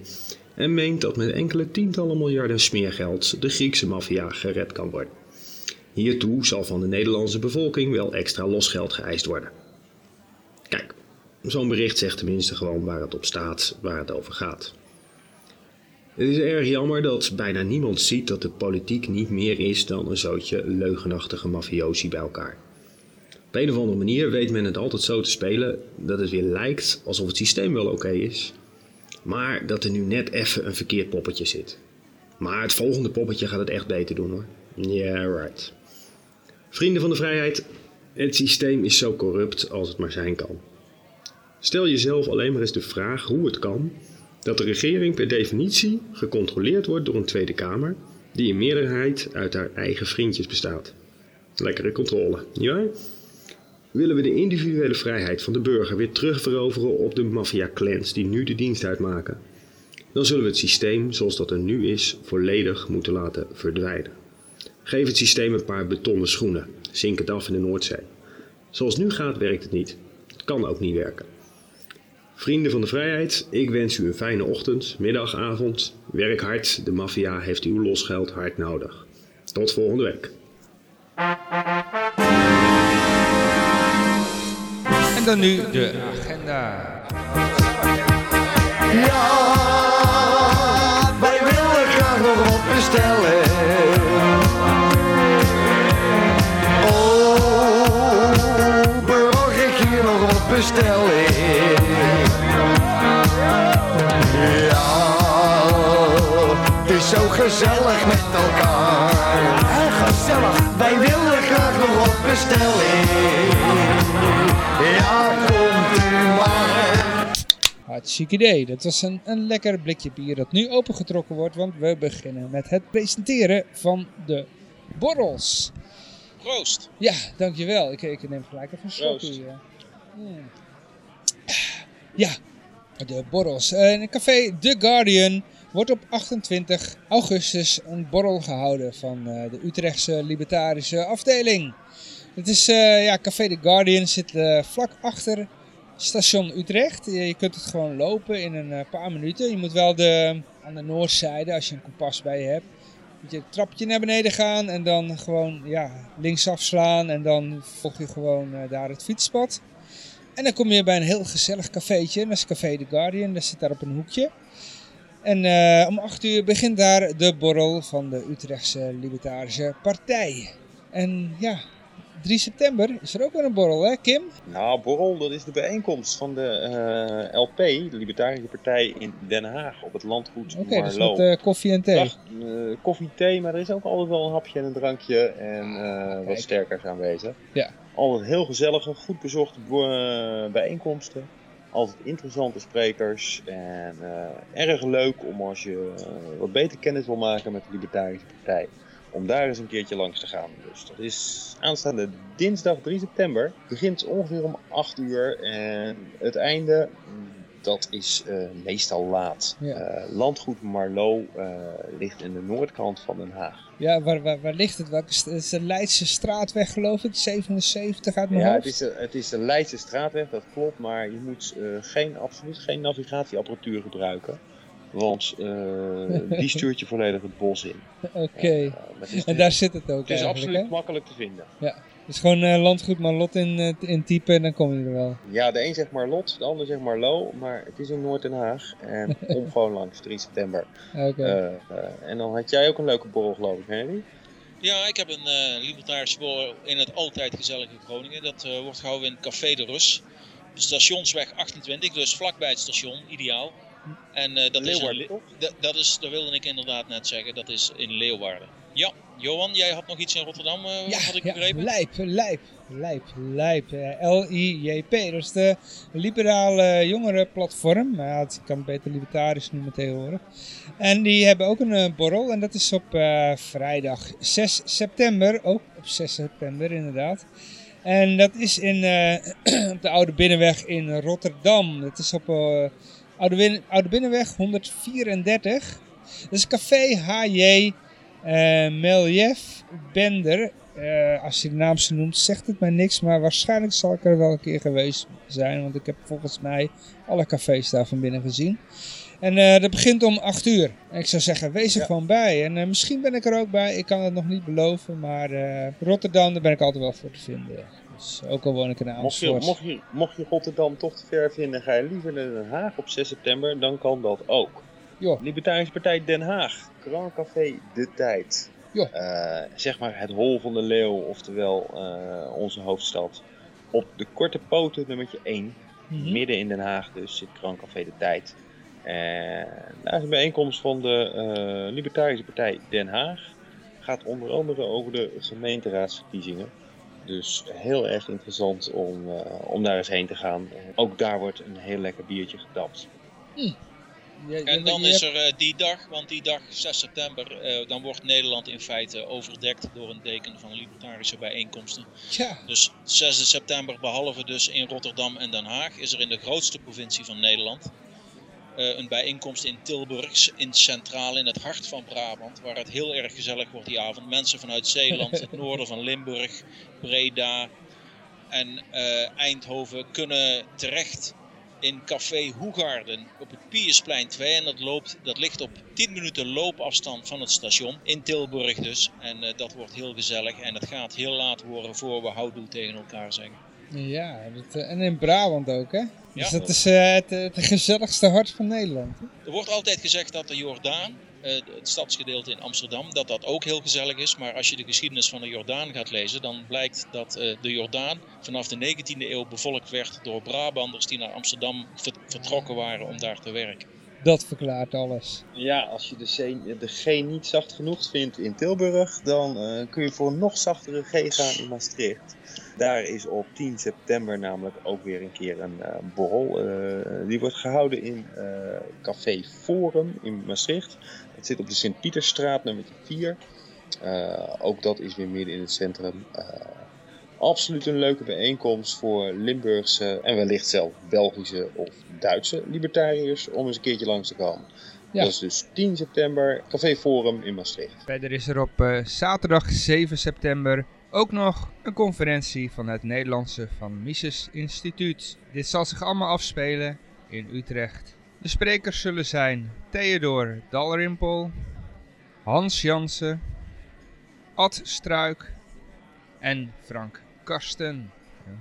En meent dat met enkele tientallen miljarden smeergeld de Griekse maffia gered kan worden. Hiertoe zal van de Nederlandse bevolking wel extra losgeld geëist worden. Zo'n bericht zegt tenminste gewoon waar het op staat, waar het over gaat. Het is erg jammer dat bijna niemand ziet dat de politiek niet meer is dan een zootje leugenachtige mafiosi bij elkaar. Op een of andere manier weet men het altijd zo te spelen dat het weer lijkt alsof het systeem wel oké is, Maar dat er nu net even een verkeerd poppetje zit. Maar het volgende poppetje gaat het echt beter doen hoor. Yeah, right. Vrienden van de vrijheid, het systeem is zo corrupt als het maar zijn kan. Stel jezelf alleen maar eens de vraag hoe het kan dat de regering per definitie gecontroleerd wordt door een Tweede Kamer die in meerderheid uit haar eigen vriendjes bestaat. Lekkere controle, nietwaar? Willen we de individuele vrijheid van de burger weer terugveroveren op de maffia-clans die nu de dienst uitmaken? Dan zullen we het systeem zoals dat er nu is volledig moeten laten verdwijnen. Geef het systeem een paar betonnen schoenen, zink het af in de Noordzee. Zoals nu gaat werkt het niet. Het kan ook niet werken. Vrienden van de vrijheid, ik wens u een fijne ochtend, middag, avond. Werk hard, de maffia heeft uw losgeld hard nodig. Tot volgende week. En dan nu de agenda. Ja, wij willen graag nog wat bestellen. Oh, mag ik hier nog wat bestellen? Is zo gezellig met elkaar. En gezellig, wij willen graag nog wat bestellen. Ja, komt u maar. Hartstikke idee. Dat was een, een lekker blikje bier dat nu opengetrokken wordt, want we beginnen met het presenteren van de borrels. Proost. Ja, dankjewel. Ik, ik neem gelijk even een slokje. Ja. Mm. Ja, de borrels. Eh, In het café The Guardian wordt op 28 augustus een borrel gehouden van eh, de Utrechtse libertarische afdeling. Het is, eh, ja, Café The Guardian zit eh, vlak achter station Utrecht. Je, kunt het gewoon lopen in een paar minuten. Je moet wel de, aan de noordzijde, als je een kompas bij je hebt, je het trapje naar beneden gaan en dan gewoon ja, linksaf slaan en dan volg je gewoon daar het fietspad. En dan kom je bij een heel gezellig cafeetje, dat is Café The Guardian, dat zit daar op een hoekje. En eh, om 8 uur begint daar de borrel van de Utrechtse Libertarische Partij. En ja, 3 september is er ook weer een borrel, hè Kim? Nou, borrel, dat is de bijeenkomst van de eh, LP, de Libertarische Partij in Den Haag, op het landgoed Oké, dus met eh, koffie en thee. Dag, koffie, thee, maar er is ook altijd wel een hapje en een drankje en wat sterkers aanwezig. Ja. Altijd heel gezellige, goed bezochte bijeenkomsten. Altijd interessante sprekers en eh, erg leuk om als je eh, wat beter kennis wil maken met de Libertarische Partij. Om daar eens een keertje langs te gaan. Dus dat is aanstaande dinsdag 3 september. Begint ongeveer om 8 uur en het einde, mm, dat is eh, meestal laat. Ja. Eh, landgoed Marlo eh, ligt in de noordkant van Den Haag. Ja, waar, waar, waar ligt het? Welke het is de Leidse straatweg geloof ik, 77 uit mijn Ja, hoofd. het is, de, het is de Leidse straatweg, dat klopt, maar je moet geen, absoluut geen navigatieapparatuur gebruiken. Want die stuurt je volledig het bos in. Oké, en daar zit het ook het is absoluut makkelijk te vinden. Dus gewoon eh, landgoed Marlot in, eh, in typen en dan kom je er wel. Ja, de een zegt maar Lot, de ander zegt maar Lo, maar het is in Noord-Den Haag. En kom gewoon langs, 3 september. Oké. Eh, en dan had jij ook een leuke borrel, geloof ik, Henry? Ja, ik heb een eh libertarische borrel in het altijd gezellige Groningen. Dat eh, wordt gehouden in Café de Rus. De stationsweg 28, dus vlakbij het station, ideaal. En eh, dat, is een, dat is, dat wilde ik inderdaad net zeggen, dat is in Leeuwarden. Ja, Johan, jij had nog iets in Rotterdam, eh ja, had ik ja, begrepen? lijp, lijp, lijp, lijp. Eh, L-I-J-P, dat is de liberale jongerenplatform. Ja, het kan beter libertarisch noemen tegenwoordig. En die hebben ook een eh, borrel en dat is op vrijdag 6 september. Ook op 6 september inderdaad. En dat is in, op de Oude Binnenweg in Rotterdam. Dat is op Oude, Oude Binnenweg 134. Dat is Café H.J. eh Meljev Bender. Eh, als je de naam zo noemt, zegt het mij niks. Maar waarschijnlijk zal ik er wel een keer geweest zijn. Want ik heb volgens mij alle cafés daar van binnen gezien. En eh, dat begint om 8 uur. En ik zou zeggen, wees er Ja. gewoon bij. En misschien ben ik er ook bij. Ik kan het nog niet beloven. Maar Rotterdam, daar ben ik altijd wel voor te vinden. Dus ook al woon ik in Mocht je, mocht, je, mocht je Rotterdam toch te ver vinden, ga je liever naar Den Haag op 6 september, dan kan dat ook. Joh. Libertarische Partij Den Haag, Krancafé De Tijd. Eh, zeg maar het hol van de leeuw, oftewel eh, onze hoofdstad. Op de korte poten nummertje 1, Mhm. midden in Den Haag dus, zit Krancafé De Tijd. En daar is een bijeenkomst van de eh, Libertarische Partij Den Haag. Gaat onder andere over de gemeenteraadsverkiezingen. Dus heel erg interessant om, om daar eens heen te gaan. ook daar wordt een heel lekker biertje gedapt. Je- je- En dan is er eh, die dag, want die dag, 6 september, eh, dan wordt Nederland in feite overdekt door een deken van libertarische bijeenkomsten. Ja, Dus 6 september, behalve dus in Rotterdam en Den Haag, is er in de grootste provincie van Nederland eh, een bijeenkomst in Tilburg, in Centraal, in het hart van Brabant, waar het heel erg gezellig wordt die avond. Mensen vanuit Zeeland, het noorden van Limburg, Breda en Eindhoven kunnen terecht in Café Hoegaarden op het Piersplein 2. En dat, loopt, dat ligt op 10 minuten loopafstand van het station, in Tilburg dus. En eh, dat wordt heel gezellig en het gaat heel laat worden voor we houdoe tegen elkaar zeggen. ja dat, eh, en in Brabant ook, hè? Ja. Dus dat is eh, het, het gezelligste hart van Nederland. hè? Er wordt altijd gezegd dat de Jordaan, het stadsgedeelte in Amsterdam, dat dat ook heel gezellig is. Maar als je de geschiedenis van de Jordaan gaat lezen, dan blijkt dat eh, de Jordaan vanaf de 19e eeuw bevolkt werd door Brabanders die naar Amsterdam ver- vertrokken waren om daar te werken. Dat verklaart alles. Ja, als je de, C, de G niet zacht genoeg vindt in Tilburg, dan eh, kun je voor een nog zachtere G gaan in Maastricht. Daar is op 10 september namelijk ook weer een keer een eh, borrel. Eh, die wordt gehouden in eh, Café Forum in Maastricht. Het zit op de Sint-Pietersstraat, nummer 4. Eh, ook dat is weer midden in het centrum. Eh, absoluut een leuke bijeenkomst voor Limburgse en wellicht zelf Belgische of Duitse libertariërs om eens een keertje langs te komen. Ja. Dat is dus 10 september, Café Forum in Maastricht. Verder is er op eh, zaterdag 7 september ook nog een conferentie van het Nederlandse Van Mises Instituut. Dit zal zich allemaal afspelen in Utrecht. De sprekers zullen zijn Theodor Dalrymple, Hans Jansen, Ad Struik en Frank Karsten.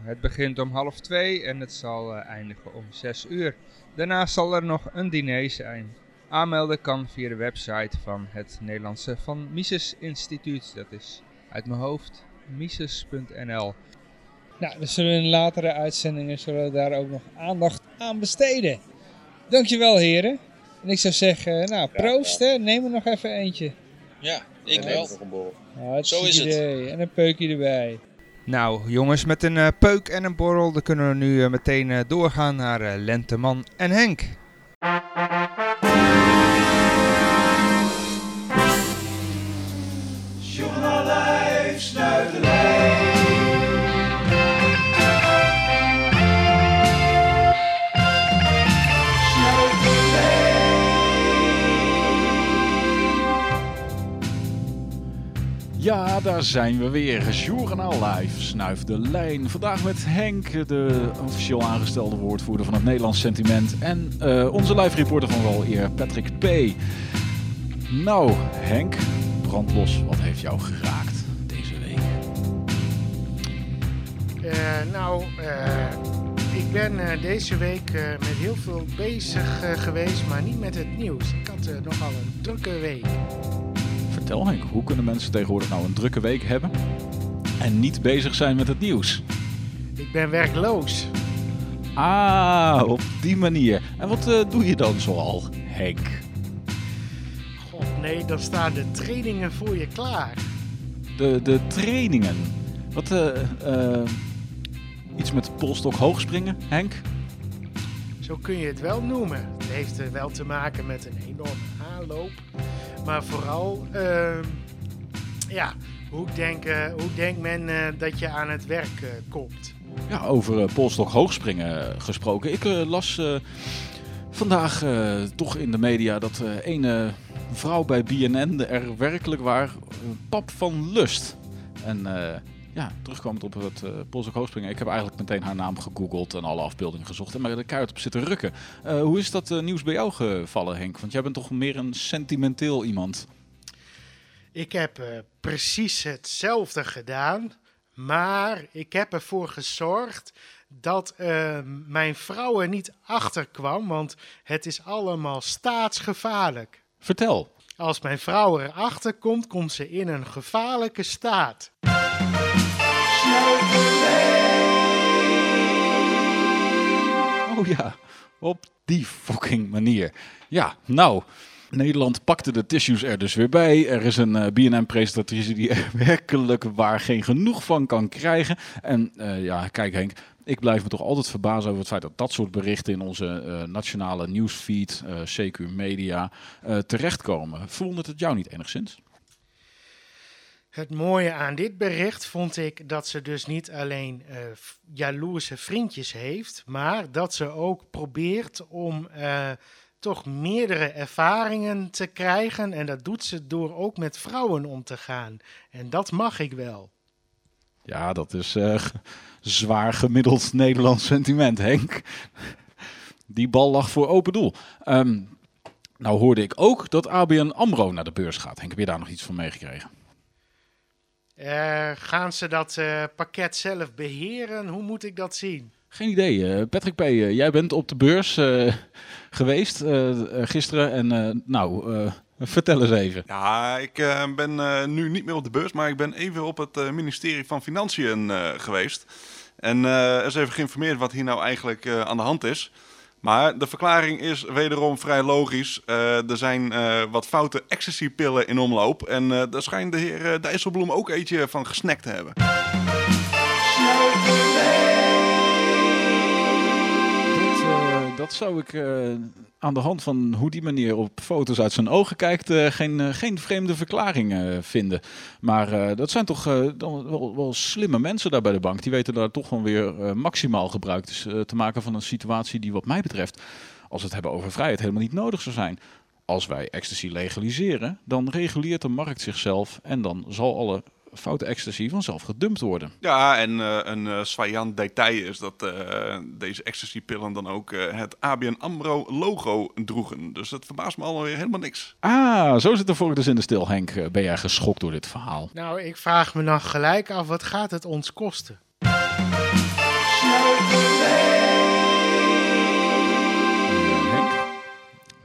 Het begint om half twee en het zal eh, eindigen om zes uur. Daarna zal er nog een diner zijn. Aanmelden kan via de website van het Nederlandse Van Mises Instituut. Dat is uit mijn hoofd mises.nl. Nou, dan zullen we in latere uitzendingen zullen we daar ook nog aandacht aan besteden. Dankjewel heren. En ik zou zeggen, nou proost hè, neem er nog even eentje. Ja, ik wel. nog een borrel. Hartstikke Zo is het. En een peukje erbij. Nou jongens, met een eh, peuk en een borrel, dan kunnen we nu eh, meteen eh, doorgaan naar eh, Lenteman en Henk. Daar zijn we weer. Journaal Live, snuif de lijn. Vandaag met Henk, de officieel aangestelde woordvoerder van het Nederlands Sentiment. En eh, onze live reporter van wel eer, Patrick P. Nou, Henk, brandlos, wat heeft jou geraakt deze week? Eh, nou, eh, ik ben deze week met heel veel bezig geweest, maar niet met het nieuws. Ik had nogal een drukke week. Vertel Henk, hoe kunnen mensen tegenwoordig nou een drukke week hebben en niet bezig zijn met het nieuws? Ik ben werkloos. Ah, op die manier. En wat eh, doe je dan zoal, Henk? God nee, dan staan de trainingen voor je klaar. De, de trainingen. Wat, eh, eh, iets met polstok hoogspringen, Henk? Zo kun je het wel noemen. Het heeft wel te maken met een enorme aanloop. Maar vooral, ehm, ja, hoe, denken, hoe denkt men eh, dat je aan het werk eh, komt? Ja, over eh, polstok hoogspringen gesproken. Ik eh, las eh, vandaag eh, toch in de media dat eh een vrouw bij BNN er werkelijk waar eh, pap van lust. En eh, ja, terugkomend op het uh, polstok hoogspringen. Ik heb eigenlijk meteen haar naam gegoogeld en alle afbeeldingen gezocht. En maar de keihard op zitten rukken. Eh, hoe is dat eh, nieuws bij jou gevallen, Henk? Want jij bent toch meer een sentimenteel iemand. Ik heb eh, precies hetzelfde gedaan, maar ik heb ervoor gezorgd dat eh, mijn vrouw er niet achter kwam, want het is allemaal staatsgevaarlijk. Vertel. Als mijn vrouw erachter komt, komt ze in een gevaarlijke staat. Oh ja, Op die fucking manier. Ja, nou... Nederland pakte de tissues er dus weer bij. Er is een uh, BNM-presentatrice die er werkelijk waar geen genoeg van kan krijgen. En uh, ja, kijk Henk, ik blijf me toch altijd verbazen over het feit dat dat soort berichten in onze uh, nationale nieuwsfeed, CQ Media, terechtkomen. Verwondert het jou niet enigszins? Het mooie aan dit bericht vond ik dat ze dus niet alleen uh, jaloerse vriendjes heeft, maar dat ze ook probeert om uh, toch meerdere ervaringen te krijgen. En dat doet ze door ook met vrouwen om te gaan. En dat mag ik wel. Ja, dat is uh, zwaar gemiddeld Nederlands sentiment, Henk. Die bal lag voor open doel. Um, nou hoorde ik ook dat ABN AMRO naar de beurs gaat. Henk, heb je daar nog iets van meegekregen? Uh, gaan ze dat uh, pakket zelf beheren? Hoe moet ik dat zien? Geen idee. Uh, Patrick P., jij bent op de beurs geweest gisteren. En nou, vertel eens even. Ja, ik ben nu niet meer op de beurs, maar ik ben even op het ministerie van Financiën geweest. En eens even geïnformeerd wat hier nou eigenlijk aan de hand is. Maar de verklaring is wederom vrij logisch. Uh, er zijn uh, wat foute ecstasy-pillen in omloop. En uh, daar schijnt de heer Dijsselbloem ook eentje van gesnackt te hebben. Dat, zou ik aan de hand van hoe die manier op foto's uit zijn ogen kijkt, uh, geen, uh, geen vreemde verklaring vinden. Maar dat zijn toch wel, wel, slimme mensen daar bij de bank. Die weten daar toch gewoon weer maximaal gebruik dus, te maken van een situatie die wat mij betreft, als we het hebben over vrijheid, helemaal niet nodig zou zijn. Als wij ecstasy legaliseren, dan reguleert de markt zichzelf en dan zal alle foute ecstasy vanzelf gedumpt worden. Ja, en uh, een uh, saillant detail is dat uh, deze ecstasy-pillen dan ook het ABN AMRO-logo droegen. Dus dat verbaast me alweer helemaal niks. Ah, zo zit de vork dus in de stil, Henk. Ben jij geschokt door dit verhaal? Nou, ik vraag me dan gelijk af, wat gaat het ons kosten? Henk,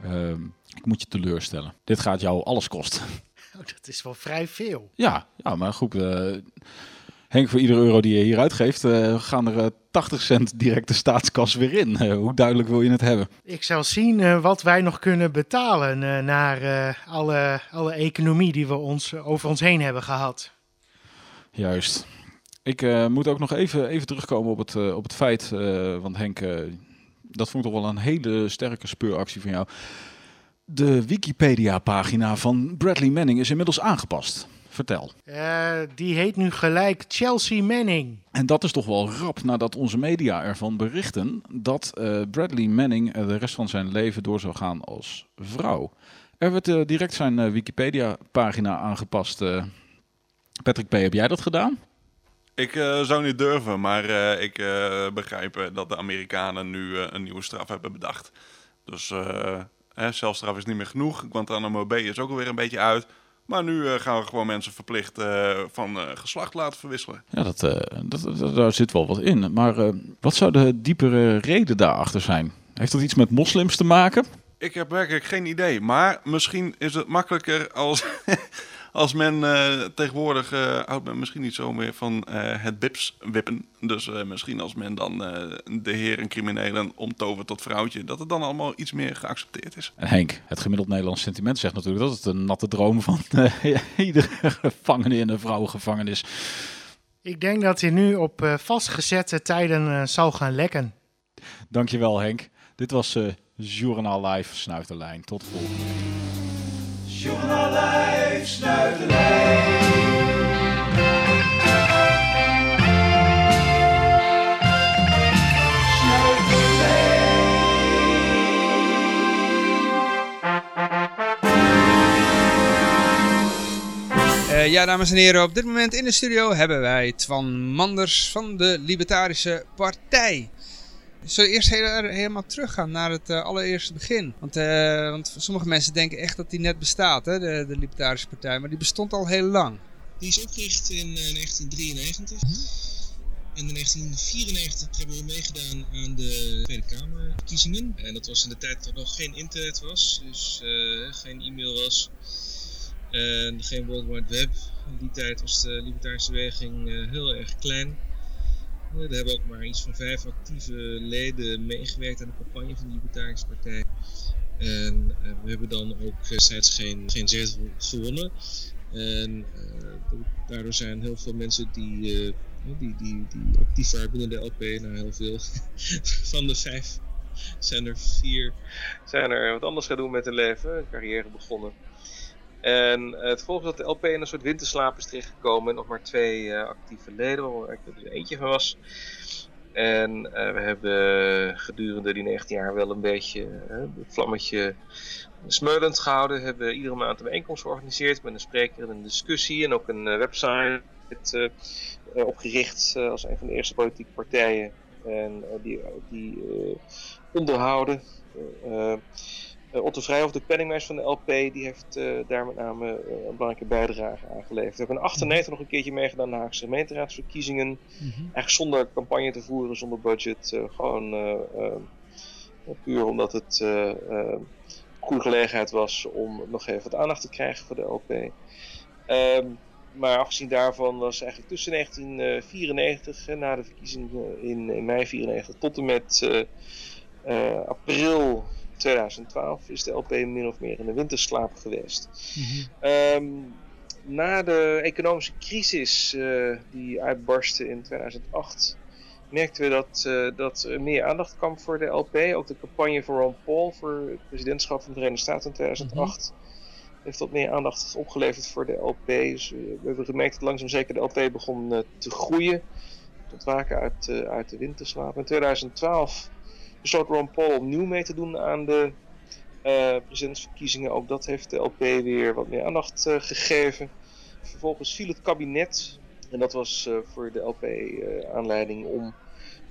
ehm, ik moet je teleurstellen. Dit gaat jou alles kosten. Oh, dat is wel vrij veel. Ja, ja maar goed. Uh, Henk, voor iedere euro die je hier uitgeeft, uh, gaan er uh, 80 cent direct de staatskas weer in. hoe duidelijk wil je het hebben? Ik zal zien wat wij nog kunnen betalen naar alle, alle economie die we ons, over ons heen hebben gehad. Juist. Ik moet ook nog even, even terugkomen op het, op het feit, want Henk, dat vond ik toch wel een hele sterke speuractie van jou. De Wikipedia-pagina van Bradley Manning is inmiddels aangepast. Vertel. Uh, die heet nu gelijk Chelsea Manning. En dat is toch wel rap nadat onze media ervan berichten dat uh, Bradley Manning de rest van zijn leven door zou gaan als vrouw. Er werd uh, direct zijn Wikipedia-pagina aangepast. Patrick P., heb jij dat gedaan? Ik zou niet durven, maar ik begrijp dat de Amerikanen nu een nieuwe straf hebben bedacht. Dus Hè, zelfstraf is niet meer genoeg. Guantanamo Bay is ook alweer een beetje uit. Maar nu uh, gaan we gewoon mensen verplicht uh, van uh, geslacht laten verwisselen. Ja, dat, dat, dat, daar zit wel wat in. Maar wat zou de diepere reden daarachter zijn? Heeft dat iets met moslims te maken? Ik heb werkelijk geen idee. Maar misschien is het makkelijker als als men uh, tegenwoordig uh, houdt men misschien niet zo meer van uh, het bips wippen. Dus misschien als men dan de heren criminelen omtovert tot vrouwtje, dat het dan allemaal iets meer geaccepteerd is. En Henk, het gemiddeld Nederlands sentiment zegt natuurlijk dat het een natte droom van iedere gevangene in een vrouwengevangenis. Ik denk dat hij nu op vastgezette tijden zal gaan lekken. Dankjewel Henk. Dit was Journaal Live Snuiterlijn. Tot de volgende Live Snuiterlijn. Uh, ja, dames en heren, op dit moment in de studio hebben wij Twan Manders van de Libertarische Partij. Zullen we eerst helemaal teruggaan naar het uh, allereerste begin? Want, uh, want, sommige mensen denken echt dat die net bestaat, hè, de, de Libertarische Partij. Maar die bestond al heel lang. Die is opgericht in uh, 1993. En in 1994 hebben we meegedaan aan de Tweede Kamerverkiezingen. En dat was in de tijd dat er nog geen internet was. Dus uh, geen e-mail was. En geen World Wide Web. In die tijd was de Libertarische Beweging heel erg klein. Er hebben ook maar iets van vijf actieve leden meegewerkt aan de campagne van de Libertarische Partij. En eh, we hebben dan ook destijds geen, geen zetel gewonnen. En uh, daardoor zijn heel veel mensen die, uh, die, die, die actief waren binnen de LP, nou heel veel, van de vijf zijn er vier, zijn er wat anders gaan doen met hun leven, carrière begonnen. En uh, het volgens dat de LP in een soort winterslaap is terechtgekomen. Nog maar twee actieve leden, waar ik er dus eentje van was. En we hebben gedurende die 19 jaar wel een beetje het vlammetje smeulend gehouden. We hebben iedere maand een bijeenkomst georganiseerd met een spreker en een discussie. En ook een website opgericht als een van de eerste politieke partijen. En die, die onderhouden. Otto Vrijhof, de penningmeester van de LP, die heeft uh, daar met name uh, een belangrijke bijdrage aan geleverd. We hebben in 98 nog een keertje meegedaan aan de Haagse gemeenteraadsverkiezingen. Mm -hmm. Eigenlijk zonder campagne te voeren, zonder budget. Gewoon puur omdat het een goede gelegenheid was om nog even wat aandacht te krijgen voor de LP. Um, maar afgezien daarvan was eigenlijk tussen 1994, na de verkiezingen in, in mei 94, tot en met april 2012 is de LP min of meer in de winterslaap geweest. Mm -hmm. um, na de economische crisis uh, die uitbarstte in 2008 merkten we dat, uh, dat er meer aandacht kwam voor de LP. Ook de campagne voor Ron Paul voor het presidentschap van de Verenigde Staten in 2008 mm -hmm. heeft wat meer aandacht opgeleverd voor de LP. Dus we hebben gemerkt dat langzaam zeker de LP begon uh, te groeien. Tot waken uit, uit de winterslaap. In 2012 besloot Ron Paul opnieuw mee te doen aan de uh, presidentsverkiezingen. Ook dat heeft de LP weer wat meer aandacht uh, gegeven. Vervolgens viel het kabinet. En dat was uh, voor de LP aanleiding om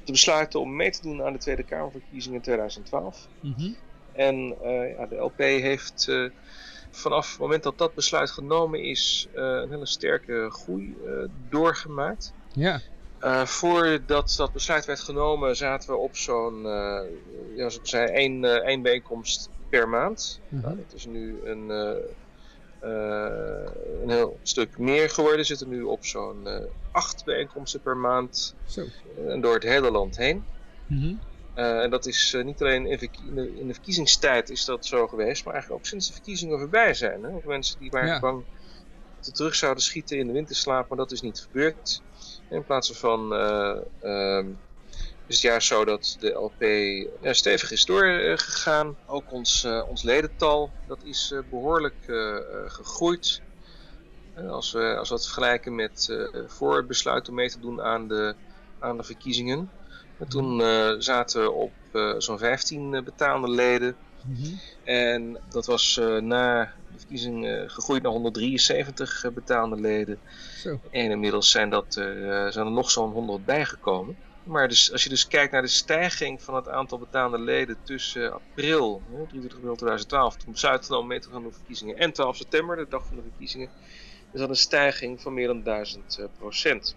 te besluiten om mee te doen aan de Tweede Kamerverkiezingen in 2012. Mm -hmm. En ja, de LP heeft vanaf het moment dat dat besluit genomen is, een hele sterke groei doorgemaakt. Ja. Uh, voordat dat besluit werd genomen, zaten we op zo'n, uh, ja, zoals ik zei, één, uh, één bijeenkomst per maand. Mm -hmm. nou, dat is nu een, een heel stuk meer geworden. We zitten nu op zo'n acht bijeenkomsten per maand. Zo. En door het hele land heen. Mm -hmm. en dat is niet alleen in, de, in de verkiezingstijd is dat zo geweest, maar eigenlijk ook sinds de verkiezingen voorbij zijn. Hè? Of mensen die waren Ja. bang dat ze terug zouden schieten in de winterslaap, maar dat is niet gebeurd. In plaats van uh, uh, is het juist zo dat de LP ja, stevig is doorgegaan. Ook ons, uh, ons ledental dat is behoorlijk gegroeid. als, we, als we dat vergelijken met voor het besluit om mee te doen aan de, aan de verkiezingen. En toen zaten we op zo'n 15 betaalde leden. Mm -hmm. En dat was na de verkiezingen gegroeid naar 173 betaalde leden. Zo. En inmiddels zijn, dat zijn er nog zo'n 100 bijgekomen. Maar dus, als je dus kijkt naar de stijging van het aantal betaalde leden tussen april, 23 april 2012, toen besluit genomen mee te gaan doen verkiezingen, en 12 september, de dag van de verkiezingen, is dat een stijging van meer dan 1000 uh, procent.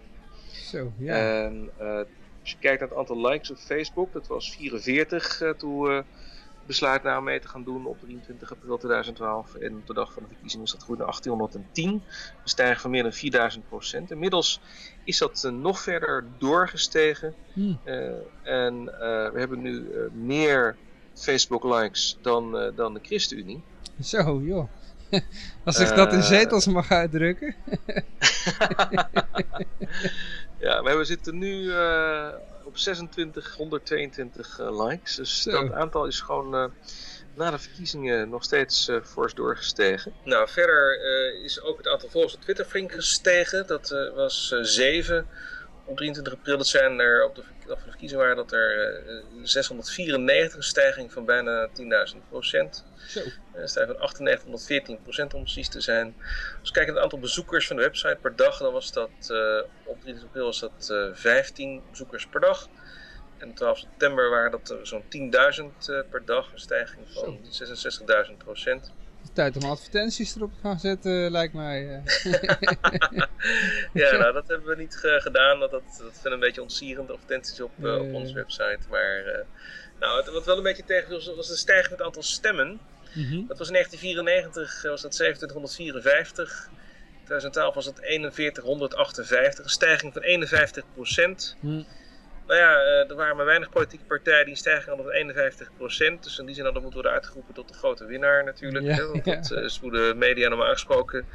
Zo, ja. En uh, als je kijkt naar het aantal likes op Facebook, dat was 44 toen besluit namen mee te gaan doen op 23 april 2012. En op de dag van de verkiezingen is dat goed naar 1810. Een stijging van meer dan 4000 procent. Inmiddels is dat uh, nog verder doorgestegen. Hmm. Uh, en uh, we hebben nu meer Facebook likes dan, dan de ChristenUnie. Zo, joh. Als ik dat in zetels mag uitdrukken. ja, maar we zitten nu op 2622 uh, likes. Dus Zo. dat aantal is gewoon uh, na de verkiezingen nog steeds uh, fors doorgestegen. Nou, verder is ook het aantal volgers op Twitter flink gestegen. Dat was 7 op 23 april. Dat zijn er op de de verkiezingen waren dat er 694, een stijging van bijna 10.000 procent. Een stijging van 98 tot 14 procent om precies te zijn. Als we kijken naar het aantal bezoekers van de website per dag, dan was dat uh, op 23 april was dat uh, 15 bezoekers per dag. En op 12 september waren dat zo'n 10.000 per dag, een stijging van 66.000 procent. Tijd om advertenties erop te gaan zetten, lijkt mij. ja, nou dat hebben we niet gedaan. Dat, dat, dat vinden een beetje ontsierend, advertenties op, op onze website. Maar nou, wat wel een beetje tegen was, was de stijging het aantal stemmen. Mm -hmm. Dat was in 1994 was dat 2754. In 2012 was dat 4158, een stijging van 51 procent. Mm. Nou ja, eh, er waren maar weinig politieke partijen die een stijging hadden van 51% Dus in die zin hadden moeten worden uitgeroepen tot de grote winnaar natuurlijk. Ja, hè, want ja. dat is hoe de media normaal gesproken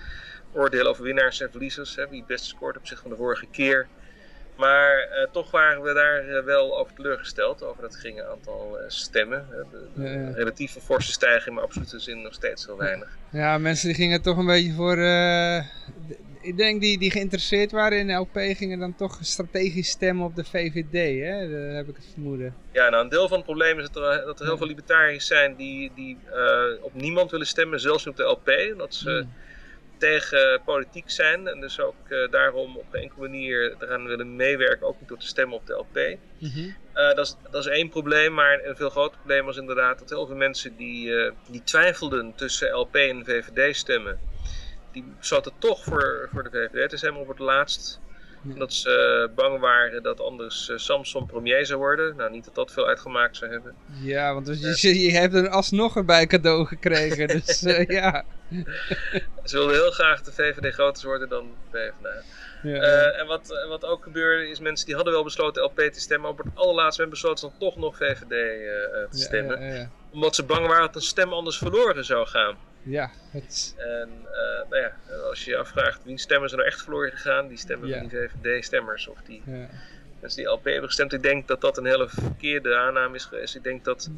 oordelen over winnaars en verliezers. Hè, wie het beste scoort op zich van de vorige keer. Maar eh, toch waren we daar eh, wel over teleurgesteld, over dat geringe aantal eh, stemmen. De, de Ja, ja. relatieve forse stijging, maar absolute zin nog steeds heel weinig. Ja, mensen die gingen toch een beetje voor... eh, ik denk die, die geïnteresseerd waren in de LP gingen dan toch strategisch stemmen op de VVD, hè? Dat heb ik het vermoeden. Ja, nou een deel van het probleem is dat er, dat er heel veel libertariërs zijn die, die eh, op niemand willen stemmen, zelfs niet op de LP. Omdat ze Hmm. tegen politiek zijn en dus ook eh, daarom op geen enkele manier eraan willen meewerken, ook niet door te stemmen op de LP. Mhm. Eh, dat, is, dat is één probleem, maar een veel groter probleem was inderdaad dat heel veel mensen die, die twijfelden tussen LP en VVD stemmen, die zaten toch voor, voor de VVD te stemmen op het laatst. Omdat ze eh, bang waren dat anders eh, Samson premier zou worden. Nou, niet dat dat veel uitgemaakt zou hebben. Ja, want dus je, je hebt er alsnog erbij cadeau gekregen, dus ja. Ze wilden heel graag de VVD groter worden dan de PvdA. Ja, Eh, en wat, wat ook gebeurde is mensen die hadden wel besloten LP te stemmen, op het allerlaatste moment besloten ze dan toch nog VVD te ja, stemmen. Ja, ja, Omdat ze bang waren dat een stem anders verloren zou gaan. Ja, het, En eh, nou ja, als je je afvraagt wie stemmen ze nou echt verloren gegaan, die stemmen Ja. van die VVD-stemmers of die ja. mensen die LP hebben gestemd. Ik denk dat dat een hele verkeerde aanname is geweest. Ik denk dat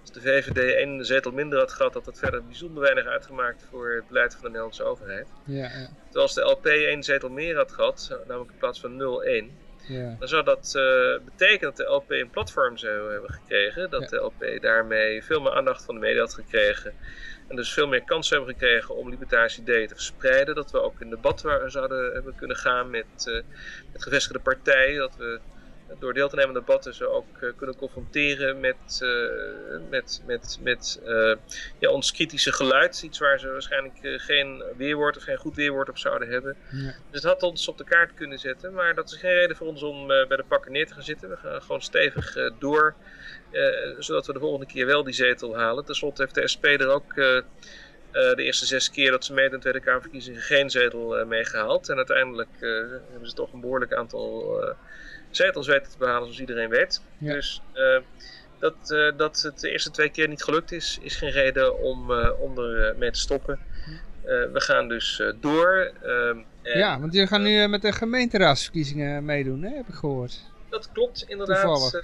als de VVD één zetel minder had gehad, dat dat verder bijzonder weinig uitgemaakt voor het beleid van de Nederlandse overheid. Ja, ja, Terwijl als de LP één zetel meer had gehad, namelijk in plaats van 0-1, ja. dan zou dat eh, betekenen dat de LP een platform zou hebben gekregen. Dat Ja. de LP daarmee veel meer aandacht van de media had gekregen. En dus veel meer kans hebben gekregen om libertarische ideeën te verspreiden. Dat we ook in debat zouden hebben kunnen gaan met, eh, met gevestigde partijen. Dat we door deel te nemen aan debatten ze ook eh, kunnen confronteren met, eh, met, met, met eh, ja, ons kritische geluid. Iets waar ze waarschijnlijk geen weerwoord of geen goed weerwoord op zouden hebben. Ja. Dus het had ons op de kaart kunnen zetten. Maar dat is geen reden voor ons om bij de pakken neer te gaan zitten. We gaan gewoon stevig door. zodat we de volgende keer wel die zetel halen. Ten slotte heeft de SP er ook de eerste zes keer dat ze meedoen de Tweede Kamerverkiezingen geen zetel eh, meegehaald. En uiteindelijk hebben ze toch een behoorlijk aantal zetels weten te behalen, zoals iedereen weet. Ja. Dus eh, dat, eh, dat het de eerste twee keer niet gelukt is, is geen reden om, eh, om er eh, mee te stoppen. Eh, we gaan dus door. ehm, en ja, want jullie gaan nu met de gemeenteraadsverkiezingen meedoen, hè, heb ik gehoord. Dat klopt inderdaad.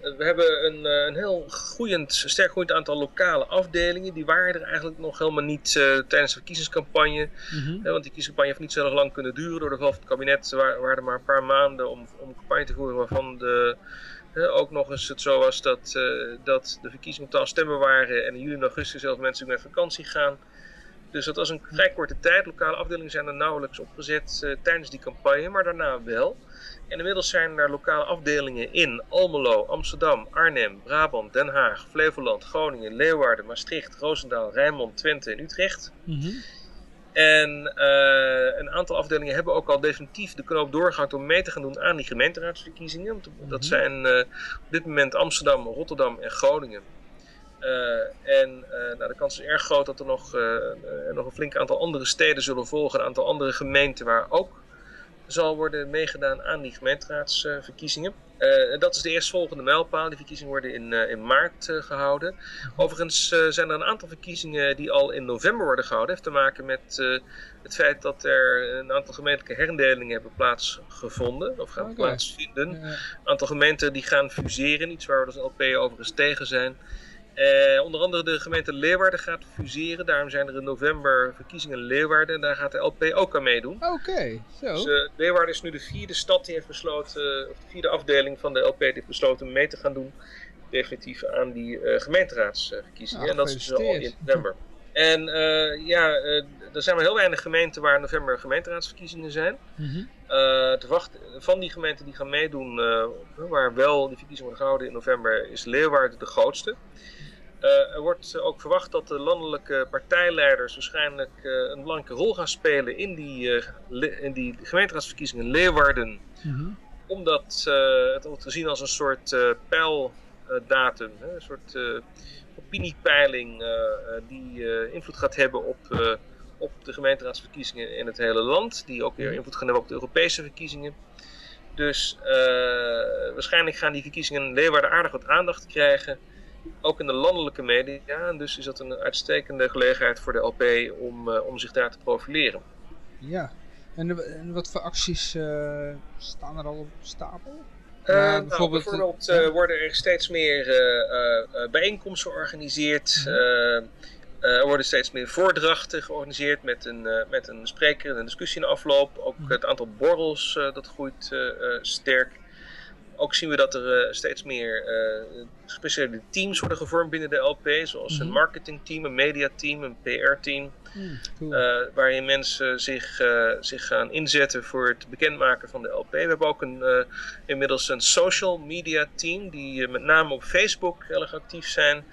We hebben een, eh, een heel groeiend, sterk groeiend aantal lokale afdelingen. Die waren er eigenlijk nog helemaal niet eh, tijdens de verkiezingscampagne. Mhm. Want die verkiezingscampagne heeft niet zo erg lang kunnen duren. Door de val van het kabinet wa- waren er maar een paar maanden om, om campagne te voeren waarvan de, ook nog eens het zo was dat, eh, dat de verkiezingen totaal stemmen waren. En in juli en augustus zelfs mensen met vakantie gaan. Dus dat was een vrij korte tijd. Lokale afdelingen zijn er nauwelijks opgezet tijdens die campagne, maar daarna wel. En inmiddels zijn er lokale afdelingen in Almelo, Amsterdam, Arnhem, Brabant, Den Haag, Flevoland, Groningen, Leeuwarden, Maastricht, Roosendaal, Rijnmond, Twente en Utrecht. Mhm. En eh, een aantal afdelingen hebben ook al definitief de knoop doorgehakt om mee te gaan doen aan die gemeenteraadsverkiezingen. Want Dat zijn eh, op dit moment Amsterdam, Rotterdam en Groningen. Eh, en nou, de kans is erg groot dat er nog, nog een flink aantal andere steden zullen volgen. Een aantal andere gemeenten waar ook zal worden meegedaan aan die gemeenteraadsverkiezingen. Eh, dat is de eerstvolgende mijlpaal. Die verkiezingen worden in, eh, in maart eh, gehouden. Overigens zijn er een aantal verkiezingen die al in november worden gehouden. heeft te maken met het feit dat er een aantal gemeentelijke herindelingen hebben plaatsgevonden. Of gaan Oké. plaatsvinden. Een aantal gemeenten die gaan fuseren. Iets waar we als LP overigens tegen zijn. Eh, onder andere de gemeente Leeuwarden gaat fuseren. Daarom zijn er in november verkiezingen in Leeuwarden. En daar gaat de LP ook aan meedoen. Oké, zo. Dus eh, Leeuwarden is nu de vierde stad die heeft besloten, of de vierde afdeling van de LP die heeft besloten mee te gaan doen. Definitief aan die eh, gemeenteraadsverkiezingen. Ah, en dat is dus al in november. En eh, ja, eh, er zijn maar heel weinig gemeenten waar in november gemeenteraadsverkiezingen zijn. Mhm. Eh, te wachten, van die gemeenten die gaan meedoen, eh, waar wel die verkiezingen worden gehouden in november, is Leeuwarden de grootste. Eh, er wordt ook verwacht dat de landelijke partijleiders waarschijnlijk eh, een belangrijke rol gaan spelen in die, eh, in die gemeenteraadsverkiezingen in Leeuwarden. Mhm. Omdat eh, het wordt gezien als een soort eh peildatum, hè, een soort eh, opiniepeiling eh, eh, die eh, invloed gaat hebben op, eh, op de gemeenteraadsverkiezingen in het hele land. Die ook weer invloed gaan hebben op de Europese verkiezingen. Dus eh, waarschijnlijk gaan die verkiezingen in Leeuwarden aardig wat aandacht krijgen. Ook in de landelijke media. En dus is dat een uitstekende gelegenheid voor de LP om, eh, om zich daar te profileren. Ja. En, en wat voor acties eh, staan er al op stapel? Eh, nou, bijvoorbeeld, bijvoorbeeld, worden er steeds meer bijeenkomsten georganiseerd. Eh, er worden steeds meer voordrachten georganiseerd met een, met een spreker en een discussie in afloop. Ook het aantal borrels dat groeit sterk. Ook zien we dat er eh, steeds meer eh gespecialiseerde teams worden gevormd binnen de LP. Zoals een Mhm. marketingteam, een mediateam, een PR-team. Hmm, cool. Eh, waarin mensen zich, zich gaan inzetten voor het bekendmaken van de LP. We hebben ook een, inmiddels een social media team die met name op Facebook heel erg actief zijn.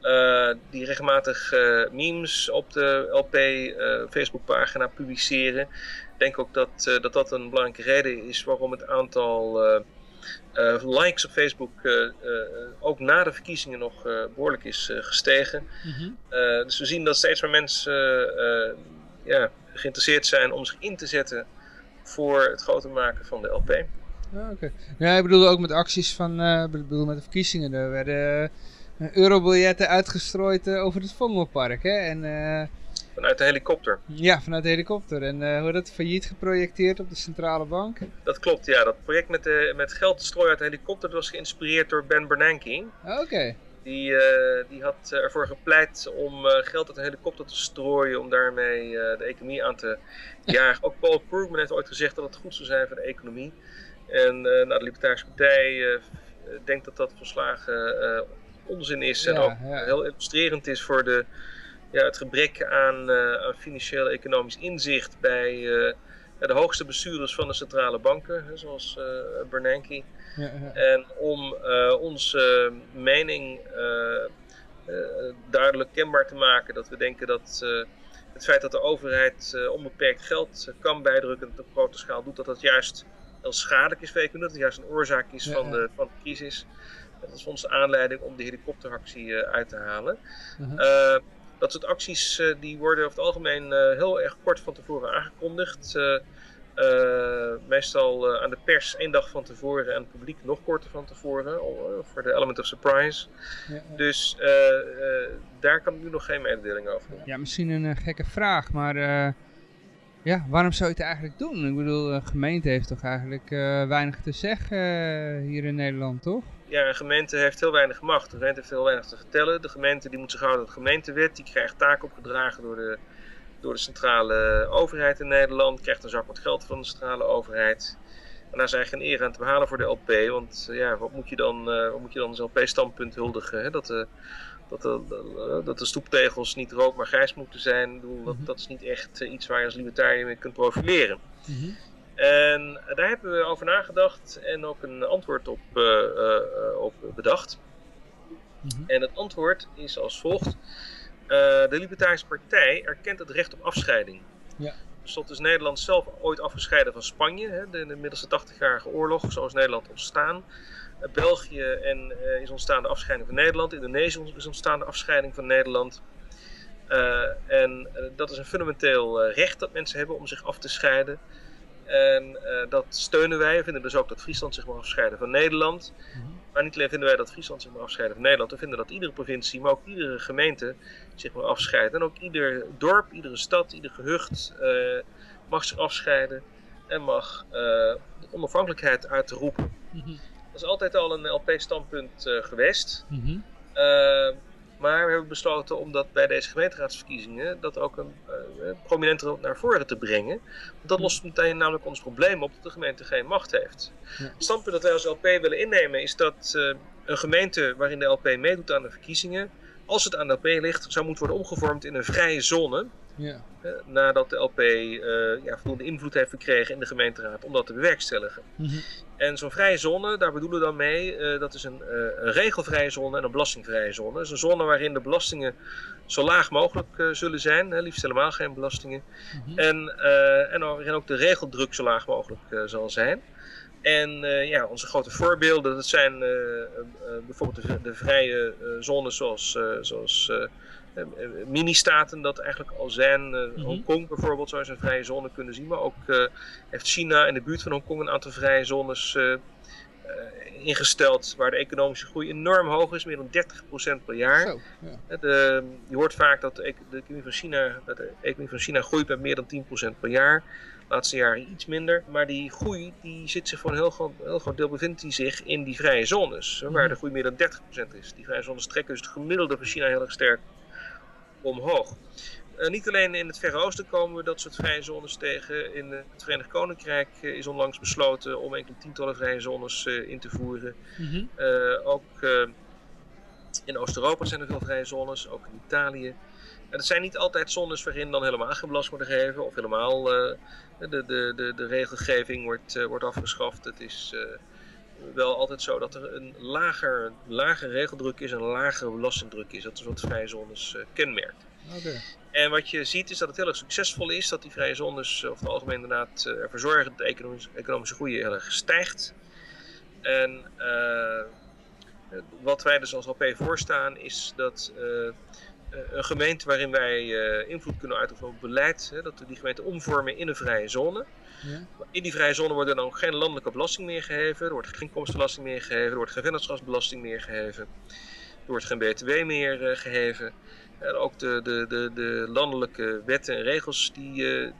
Mhm. Die regelmatig memes op de LP Facebookpagina publiceren. Ik denk ook dat, dat dat een belangrijke reden is waarom het aantal likes op Facebook eh, eh, ook na de verkiezingen nog eh, behoorlijk is eh, gestegen. Mhm. Eh, dus we zien dat steeds meer mensen eh, ja, geïnteresseerd zijn om zich in te zetten voor het groter maken van de LP. Ah, oké. Ja, ik bedoel ook met acties van, eh, ik bedoel met de verkiezingen. Er werden eh, eurobiljetten uitgestrooid eh, over het Vondelpark, hè. En eh, Vanuit de helikopter. ja, vanuit de helikopter. En eh, hoe dat failliet geprojecteerd op de centrale bank. Dat klopt, ja. Dat project met, de, met geld te strooien uit de helikopter dat was geïnspireerd door Ben Bernanke. Ah, Oké. Die, eh, die had eh, ervoor gepleit om eh, geld uit een helikopter te strooien om daarmee eh, de economie aan te jagen. Ook Paul Krugman heeft ooit gezegd dat het goed zou zijn voor de economie. En eh, nou, de Libertarische Partij eh, denkt dat dat volslagen eh, onzin is. en ook ja. heel illustrerend is voor de, ja, het gebrek aan, eh, aan financieel-economisch inzicht bij eh, de hoogste bestuurders van de centrale banken, hè, zoals eh Bernanke. Ja, ja. En om onze mening duidelijk kenbaar te maken, dat we denken dat het feit dat de overheid onbeperkt geld kan bijdrukken en op grote schaal doet, dat dat juist heel schadelijk is voor de economie, dat het juist een oorzaak is Ja, van, ja. de, van de crisis. Dat is de aanleiding om de helikopteractie uit te halen. Mhm. Dat soort acties eh, die worden over het algemeen eh, heel erg kort van tevoren aangekondigd. Eh, meestal aan de pers één dag van tevoren en het publiek nog korter van tevoren. voor de element of surprise. Ja, ja. Dus daar kan ik nu nog geen mededeling over doen. Ja, misschien een gekke vraag, maar ja, waarom zou je het eigenlijk doen? Ik bedoel, de gemeente heeft toch eigenlijk weinig te zeggen hier in Nederland, toch? Ja, een gemeente heeft heel weinig macht. De gemeente heeft heel weinig te vertellen. De gemeente die moet zich houden aan de gemeentewet. Die krijgt taken opgedragen door de, door de centrale overheid in Nederland. Krijgt een zak met geld van de centrale overheid. En daar is eigenlijk geen eer aan te behalen voor de LP. Want eh, ja, wat moet je dan, eh, wat moet je dan als LP-standpunt huldigen? Hè? Dat, de, dat, de, eh, dat de stoeptegels niet rood maar grijs moeten zijn. Ik bedoel, dat, dat is niet echt eh, iets waar je als libertariër mee kunt profileren. En daar hebben we over nagedacht en ook een antwoord op, eh, eh, bedacht. En het antwoord is als volgt. Eh, de Libertarische Partij erkent het recht op afscheiding. Ja. Dus dat is Nederland zelf ooit afgescheiden van Spanje. Hè, de, de middelste 80-jarige oorlog, zo is Nederland ontstaan. België en, is ontstaan de afscheiding van Nederland. Indonesië is ontstaan de afscheiding van Nederland. En dat is een fundamenteel recht dat mensen hebben om zich af te scheiden. En eh, dat steunen wij. We vinden dus ook dat Friesland zich mag afscheiden van Nederland. Maar niet alleen vinden wij dat Friesland zich mag afscheiden van Nederland. We vinden dat iedere provincie, maar ook iedere gemeente zich mag afscheiden. En ook ieder dorp, iedere stad, ieder gehucht eh, mag zich afscheiden. En mag eh, de onafhankelijkheid uitroepen. Dat is altijd al een LP-standpunt geweest. Eh, maar we hebben besloten om dat bij deze gemeenteraadsverkiezingen dat ook een eh, prominenter naar voren te brengen. Want dat lost meteen namelijk ons probleem op dat de gemeente geen macht heeft. Ja. Het standpunt dat wij als LP willen innemen is dat eh, een gemeente waarin de LP meedoet aan de verkiezingen, als het aan de LP ligt, zou moeten worden omgevormd in een vrije zone. Ja. nadat de LP eh, ja, voldoende invloed heeft gekregen in de gemeenteraad om dat te bewerkstelligen. En zo'n vrije zone, daar bedoelen we dan mee, eh, dat is een, eh, een regelvrije zone en een belastingvrije zone. Dat is een zone waarin de belastingen zo laag mogelijk zullen zijn, hè, liefst helemaal geen belastingen. En, eh, en waarin ook de regeldruk zo laag mogelijk zal zijn. En ja, onze grote voorbeelden, dat zijn bijvoorbeeld de, de vrije zones zoals, zoals mini-staten dat eigenlijk al zijn. Eh, Mhm. Hongkong bijvoorbeeld zou je als een vrije zone kunnen zien. Maar ook eh, heeft China in de buurt van Hongkong een aantal vrije zones eh, eh, ingesteld. Waar de economische groei enorm hoog is, meer dan 30% per jaar. Zo, ja. Eh, De, je hoort vaak dat de, de economie van China, dat de economie van China groeit met meer dan 10% per jaar. De laatste jaren iets minder. Maar die groei die zit zich voor een heel groot, heel groot deel bevindt die zich in die vrije zones. Waar de groei meer dan 30% is. Die vrije zones trekken dus het gemiddelde van China heel erg sterk omhoog. Eh, niet alleen in het Verre Oosten komen we dat soort vrije zones tegen. In eh, het Verenigd Koninkrijk eh, is onlangs besloten om enkele tientallen vrije zones in te voeren. Mhm. Ook in Oost-Europa zijn er veel vrije zones, ook in Italië. En het zijn niet altijd zones waarin dan helemaal geen belast worden gegeven of helemaal de, de, de, de regelgeving wordt, wordt afgeschaft. Het is wel altijd zo dat er een lager, lager regeldruk is en een lagere belastingdruk is. Dat is wat vrije zones eh, kenmerkt. En wat je ziet is dat het heel erg succesvol is, dat die vrije zones eh, over het algemeen inderdaad eh, ervoor zorgen dat de economische, economische groei heel erg stijgt. En wat wij dus als LP voorstaan is dat een gemeente waarin wij invloed kunnen uitoefenen op beleid, hè, dat we die gemeente omvormen in een vrije zone. Ja. In die vrije zone wordt er dan ook geen landelijke belasting meer geheven, er wordt geen inkomstenbelasting meer geheven, er wordt geen vennootschapsbelasting meer geheven, er wordt geen btw meer eh, geheven. En ook de, de, de, de landelijke wetten en regels die, eh,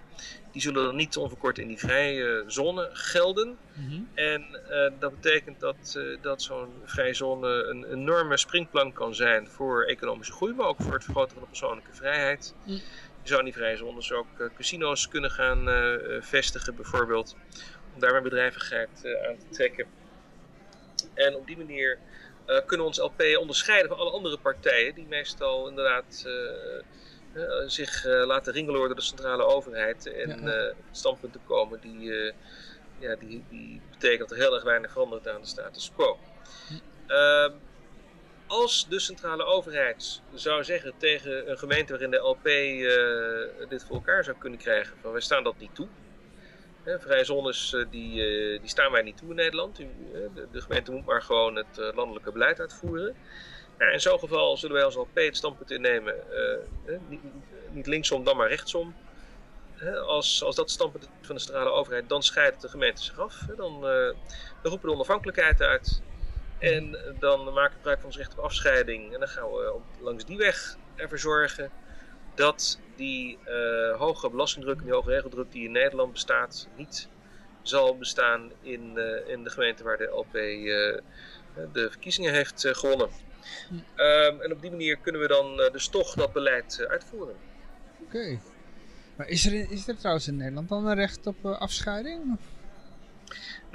die zullen dan niet onverkort in die vrije zone gelden. Mhm. En eh, dat betekent dat, dat zo'n vrije zone een enorme springplank kan zijn voor economische groei, maar ook voor het vergroten van de persoonlijke vrijheid. Mm. Je zou in die vrije zones ook casino's kunnen gaan eh, eh, vestigen, bijvoorbeeld, om daar meer bedrijvigheid eh, aan te trekken. En op die manier kunnen we ons LP onderscheiden van alle andere partijen, die meestal inderdaad zich laten ringelen door de centrale overheid en Ja, standpunten komen die, ja, die, die betekent dat er heel erg weinig verandert aan de status quo. Als de centrale overheid zou zeggen tegen een gemeente waarin de LP eh, dit voor elkaar zou kunnen krijgen, van wij staan dat niet toe. Hè, vrije zones eh, die, eh, die staan wij niet toe in Nederland. U, de, de gemeente moet maar gewoon het landelijke beleid uitvoeren. Nou, in zo'n geval zullen wij als LP het standpunt innemen, niet, niet linksom dan maar rechtsom. Hè, als, als dat standpunt van de centrale overheid, dan scheidt de gemeente zich af. Dan, dan roepen we de onafhankelijkheid uit. En dan maken we gebruik van ons recht op afscheiding. En dan gaan we langs die weg ervoor zorgen dat die eh, hoge belastingdruk en die hoge regeldruk die in Nederland bestaat, niet zal bestaan in, eh, in de gemeente waar de LP eh, de verkiezingen heeft gewonnen. Ehm, en op die manier kunnen we dan dus toch dat beleid uitvoeren. Oké. Maar is er, is er trouwens in Nederland dan een recht op afscheiding?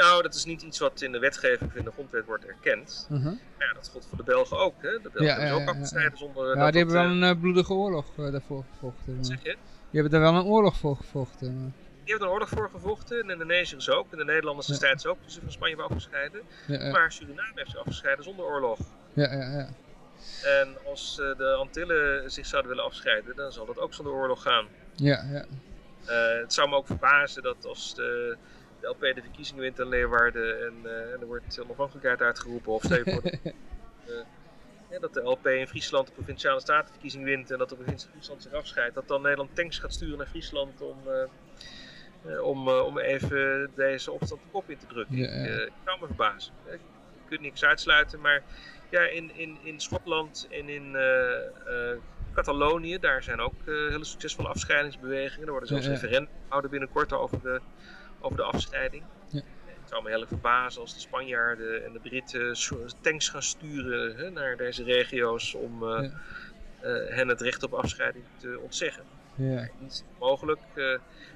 Nou, dat is niet iets wat in de wetgeving of in de grondwet wordt erkend. Mhm. Maar ja, dat geldt voor de Belgen ook. Hè? De Belgen Ja, ja, ook afgescheiden zonder Ja, dat die hebben wel eh, een eh, bloedige oorlog eh, daarvoor gevochten. wat zeg je? Die hebben daar wel een oorlog voor gevochten. Die hebben er een oorlog voor gevochten. En Indonesiërs ook. En de Nederlanders Ja. destijds ook. Dus van Spanje waren afgescheiden. Ja, ja. Maar Suriname heeft zich afgescheiden zonder oorlog. Ja, ja, ja. En als eh, de Antillen zich zouden willen afscheiden, dan zal dat ook zonder oorlog gaan. Ja, ja. Eh, het zou me ook verbazen dat als de, de LP de verkiezingen wint in Leeuwarden en, eh, en er wordt onafhankelijkheid uitgeroepen of dat, eh, ja, dat de LP in Friesland de provinciale statenverkiezing wint en dat de provincie Friesland zich afscheidt, dat dan Nederland tanks gaat sturen naar Friesland om, eh, om, om even deze opstand de kop in te drukken. Ja, ja. Ik, ik zou me verbazen. Ik kunt niks uitsluiten, maar ja, in, in, in Schotland en in Catalonië, daar zijn ook hele succesvolle afscheidingsbewegingen. Er worden zelfs referenda gehouden binnenkort over de, over de afscheiding. Ja. Het zou me heel erg verbazen als de Spanjaarden en de Britten tanks gaan sturen hè, naar deze regio's om eh, Ja. eh, hen het recht op afscheiding te ontzeggen. Ja. Niet mogelijk. eh,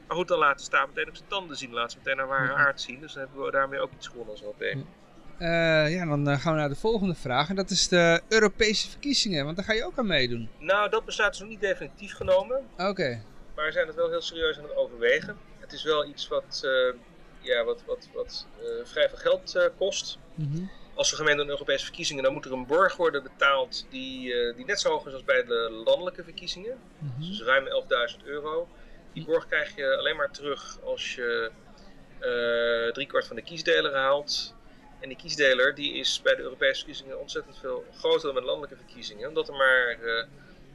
maar goed, dan laten daar meteen op zijn tanden zien. Laten ze meteen naar ware Ja. aard zien. Dus dan hebben we daarmee ook iets gewonnen als. Eh, ja, dan gaan we naar de volgende vraag. En dat is de Europese verkiezingen. Want daar ga je ook aan meedoen. Nou, dat besluit is nog niet definitief genomen. Oké. Maar we zijn het wel heel serieus aan het overwegen. Het is wel iets wat, eh, ja, wat, wat, wat eh, vrij veel geld eh, kost. Mhm. Als we gemeen doen aan Europese verkiezingen, dan moet er een borg worden betaald die, die net zo hoog is als bij de landelijke verkiezingen. Mhm. Dus ruim 11.000 euro. Die borg krijg je alleen maar terug als je eh driekwart van de kiesdeler haalt. En die kiesdeler die is bij de Europese verkiezingen ontzettend veel groter dan bij de landelijke verkiezingen. Omdat er maar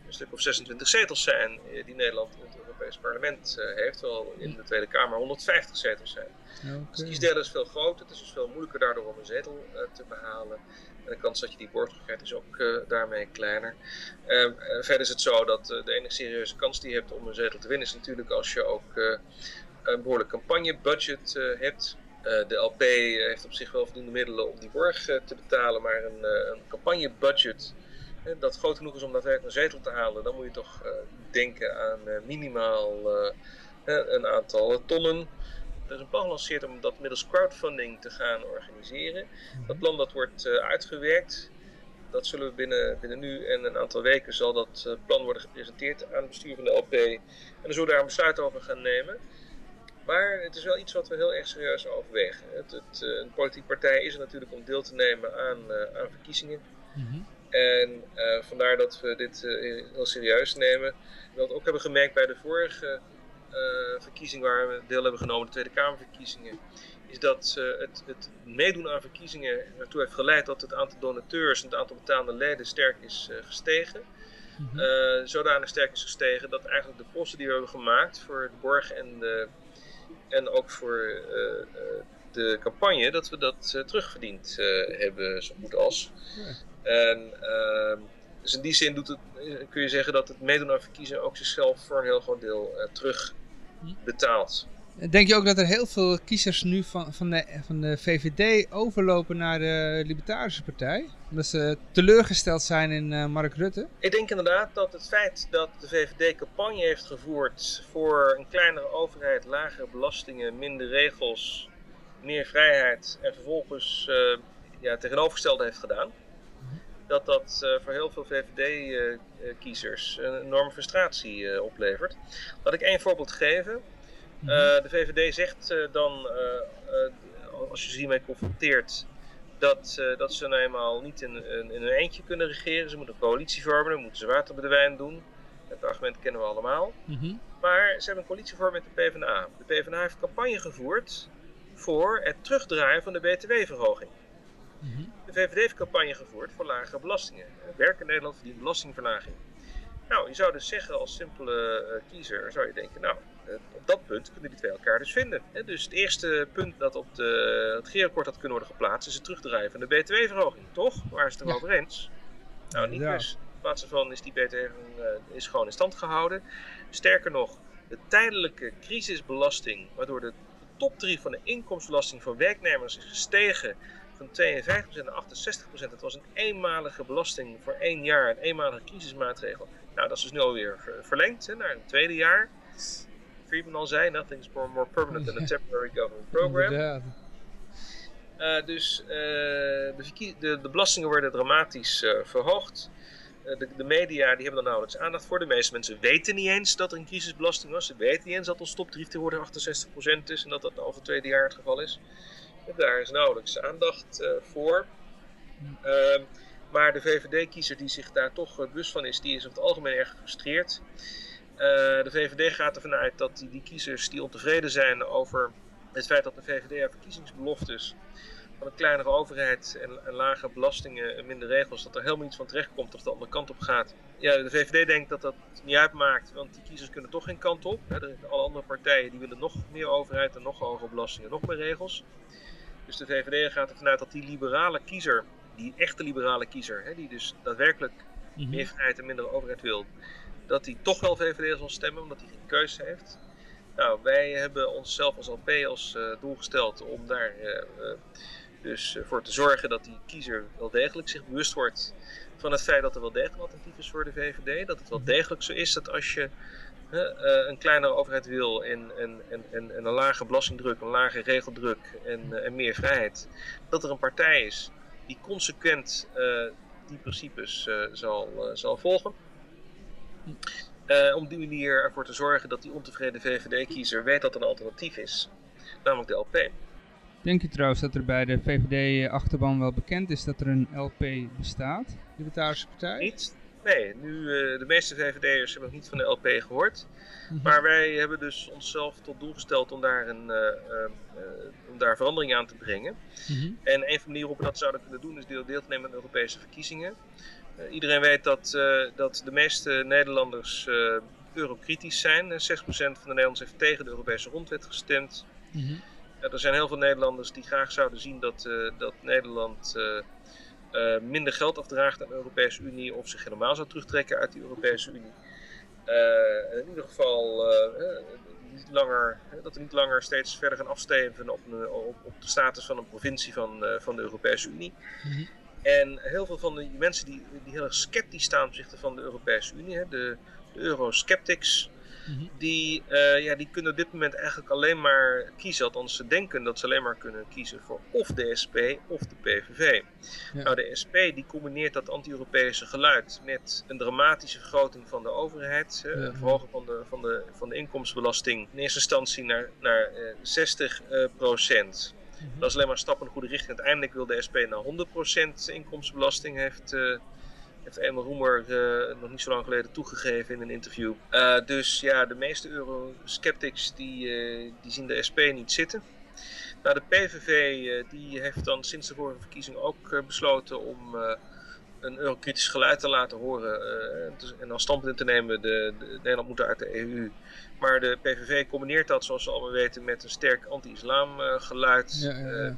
een stuk of 26 zetels zijn die Nederland Europees Parlement eh, heeft, terwijl in de Tweede Kamer 150 zetels zijn. Dus de kiesdeel is veel groter, het is dus veel moeilijker daardoor om een zetel eh, te behalen. En de kans dat je die borg krijgt is ook eh, daarmee kleiner. Eh, eh, verder is het zo dat de enige serieuze kans die je hebt om een zetel te winnen is natuurlijk als je ook een behoorlijk campagnebudget hebt. De LP heeft op zich wel voldoende middelen om die borg te betalen, maar een, een campagnebudget dat groot genoeg is om daadwerkelijk een zetel te halen, dan moet je toch eh, denken aan eh, minimaal eh, een aantal tonnen. Er is een plan gelanceerd om dat middels crowdfunding te gaan organiseren. Dat plan dat wordt uitgewerkt. Dat zullen we binnen, binnen nu en een aantal weken zal dat plan worden gepresenteerd aan het bestuur van de LP. En dan zullen we daar een besluit over gaan nemen. Maar het is wel iets wat we heel erg serieus overwegen. Het, het, een politieke partij is er natuurlijk om deel te nemen aan, aan verkiezingen. En eh, vandaar dat we dit eh, heel serieus nemen. Dat we ook hebben gemerkt bij de vorige eh, verkiezing waar we deel hebben genomen, de Tweede Kamerverkiezingen, is dat het, het meedoen aan verkiezingen ertoe heeft geleid dat het aantal donateurs en het aantal betalende leden sterk is gestegen. Eh, zodanig sterk is gestegen dat eigenlijk de kosten die we hebben gemaakt voor de borg en, de, en ook voor de campagne, dat we dat eh, terugverdiend eh, hebben, zo goed als. En ehm, dus in die zin doet het, eh, kun je zeggen dat het meedoen aan verkiezingen ook zichzelf voor een heel groot deel terug betaalt. Denk je ook dat er heel veel kiezers nu van, van, de, van de VVD overlopen naar de Libertarische Partij? Omdat ze teleurgesteld zijn in Mark Rutte? Ik denk inderdaad dat het feit dat de VVD campagne heeft gevoerd voor een kleinere overheid, lagere belastingen, minder regels, meer vrijheid en vervolgens eh ja, tegenovergestelde heeft gedaan, dat dat eh, voor heel veel VVD-kiezers een enorme frustratie eh, oplevert. Laat ik één voorbeeld geven. Mhm. De VVD zegt dan, als je ze hiermee confronteert, dat, dat ze nou eenmaal niet in, in, in een eentje kunnen regeren. Ze moeten een coalitie vormen, dan moeten ze water bij de wijn doen. Het argument kennen we allemaal. Maar ze hebben een coalitie gevormd met de PvdA. De PvdA heeft campagne gevoerd voor het terugdraaien van de btw-verhoging. De VVD heeft campagne gevoerd voor lagere belastingen. Werken in Nederland verdient belastingverlaging. Nou, je zou dus zeggen als simpele eh, kiezer, zou je denken, nou, eh, op dat punt kunnen die twee elkaar dus vinden. Hè, dus het eerste punt dat op de, het regeerakkoord had kunnen worden geplaatst, is het terugdraaien van de btw-verhoging. Toch? Waar is het er over eens? Nou, niet Ja. dus. In plaats daarvan is die btw-verhoging eh, is gewoon in stand gehouden. Sterker nog, de tijdelijke crisisbelasting, waardoor de topdrift van de inkomstenbelasting voor werknemers is gestegen van 52% naar 68%. Het was een eenmalige belasting voor één jaar, een eenmalige crisismaatregel. Nou, dat is dus nu alweer ver- verlengd hè, naar een tweede jaar. Friedman al zei, nothing's more, more permanent than a temporary government program. Eh, dus eh, de, de, de belastingen worden dramatisch eh, verhoogd. Eh, de, de media die hebben er nauwelijks aandacht voor. De meeste mensen weten niet eens dat er een crisisbelasting was. Ze weten niet eens dat ons topdrift tegenwoordig 68% is en dat dat voor het tweede jaar het geval is. Daar is nauwelijks aandacht eh, voor. Ehm, maar de VVD-kiezer die zich daar toch eh, bewust van is, die is over het algemeen erg gefrustreerd. De VVD gaat ervan uit dat die, die kiezers die ontevreden zijn over het feit dat de VVD haar verkiezingsbeloftes een kleinere overheid en, en lage belastingen en minder regels, dat er helemaal niets van terecht komt of de andere kant op gaat. Ja, de VVD denkt dat dat niet uitmaakt, want die kiezers kunnen toch geen kant op. Er- Alle andere partijen die willen nog meer overheid en nog hogere belastingen, nog meer regels. Dus de VVD gaat ervan uit dat die liberale kiezer, die echte liberale kiezer, hè, die dus daadwerkelijk Mhm. meer vrijheid en minder overheid wil, dat hij toch wel VVD zal stemmen, omdat hij geen keuze heeft. Nou, wij hebben onszelf als LP als eh, doel gesteld om daar eh, eh, dus eh, voor te zorgen dat die kiezer wel degelijk zich bewust wordt van het feit dat er wel degelijk een alternatief is voor de VVD. Dat het wel degelijk zo is dat als je eh, een kleinere overheid wil en, en, en, en, en een lage belastingdruk, een lage regeldruk en, eh, en meer vrijheid, dat er een partij is die consequent die principes zal, zal volgen. Eh, om die manier ervoor te zorgen dat die ontevreden VVD-kiezer weet dat er een alternatief is, namelijk de LP. Denk je trouwens dat er bij de VVD-achterban wel bekend is dat er een LP bestaat? Libertarische Partij? Niet, Nee, nu uh, de meeste VVD'ers hebben nog niet van de LP gehoord. Mhm. Maar wij hebben dus onszelf tot doel gesteld om daar, een, uh, om daar verandering aan te brengen. Mhm. En een van de manieren hoe we dat zouden kunnen doen is deel, deel te nemen aan de Europese verkiezingen. iedereen weet dat, dat de meeste Nederlanders eurokritisch zijn. 6% van de Nederlanders heeft tegen de Europese grondwet gestemd. Mhm. er zijn heel veel Nederlanders die graag zouden zien dat, dat Nederland uh, minder geld afdraagt aan de Europese Unie of zich helemaal zou terugtrekken uit die Europese Unie. In ieder geval niet langer, dat we niet langer steeds verder gaan afsteven op, een, op, op, de status van een provincie van, van de Europese Unie. Mm -hmm. En heel veel van de mensen die, die heel erg sceptisch staan ten opzichte van de Europese Unie, hè, de, de eurosceptics, Mm -hmm. die, uh, ja, die kunnen op dit moment eigenlijk alleen maar kiezen. Althans, ze denken dat ze alleen maar kunnen kiezen voor of de SP of de PVV. Ja. Nou, de SP die combineert dat anti-Europese geluid met een dramatische vergroting van de overheid. Uh, Ja. Een verhogen van de, van, de, van de inkomstenbelasting in eerste instantie naar, naar uh, 60 procent. Mhm. Dat is alleen maar een stap in de goede richting. Uiteindelijk wil de SP naar 100% inkomstenbelasting. Heeft, heeft Emil Roemer uh, nog niet zo lang geleden toegegeven in een interview. Uh, dus ja, de meeste eurosceptics die, uh, die zien de SP niet zitten. Nou, de PVV die heeft dan sinds de vorige verkiezing ook besloten om een eurokritisch geluid te laten horen. en dan standpunt in te nemen, de, de, Nederland moet uit de EU. Maar de PVV combineert dat, zoals we allemaal weten, met een sterk anti-islam geluid. Ja, ja, ja.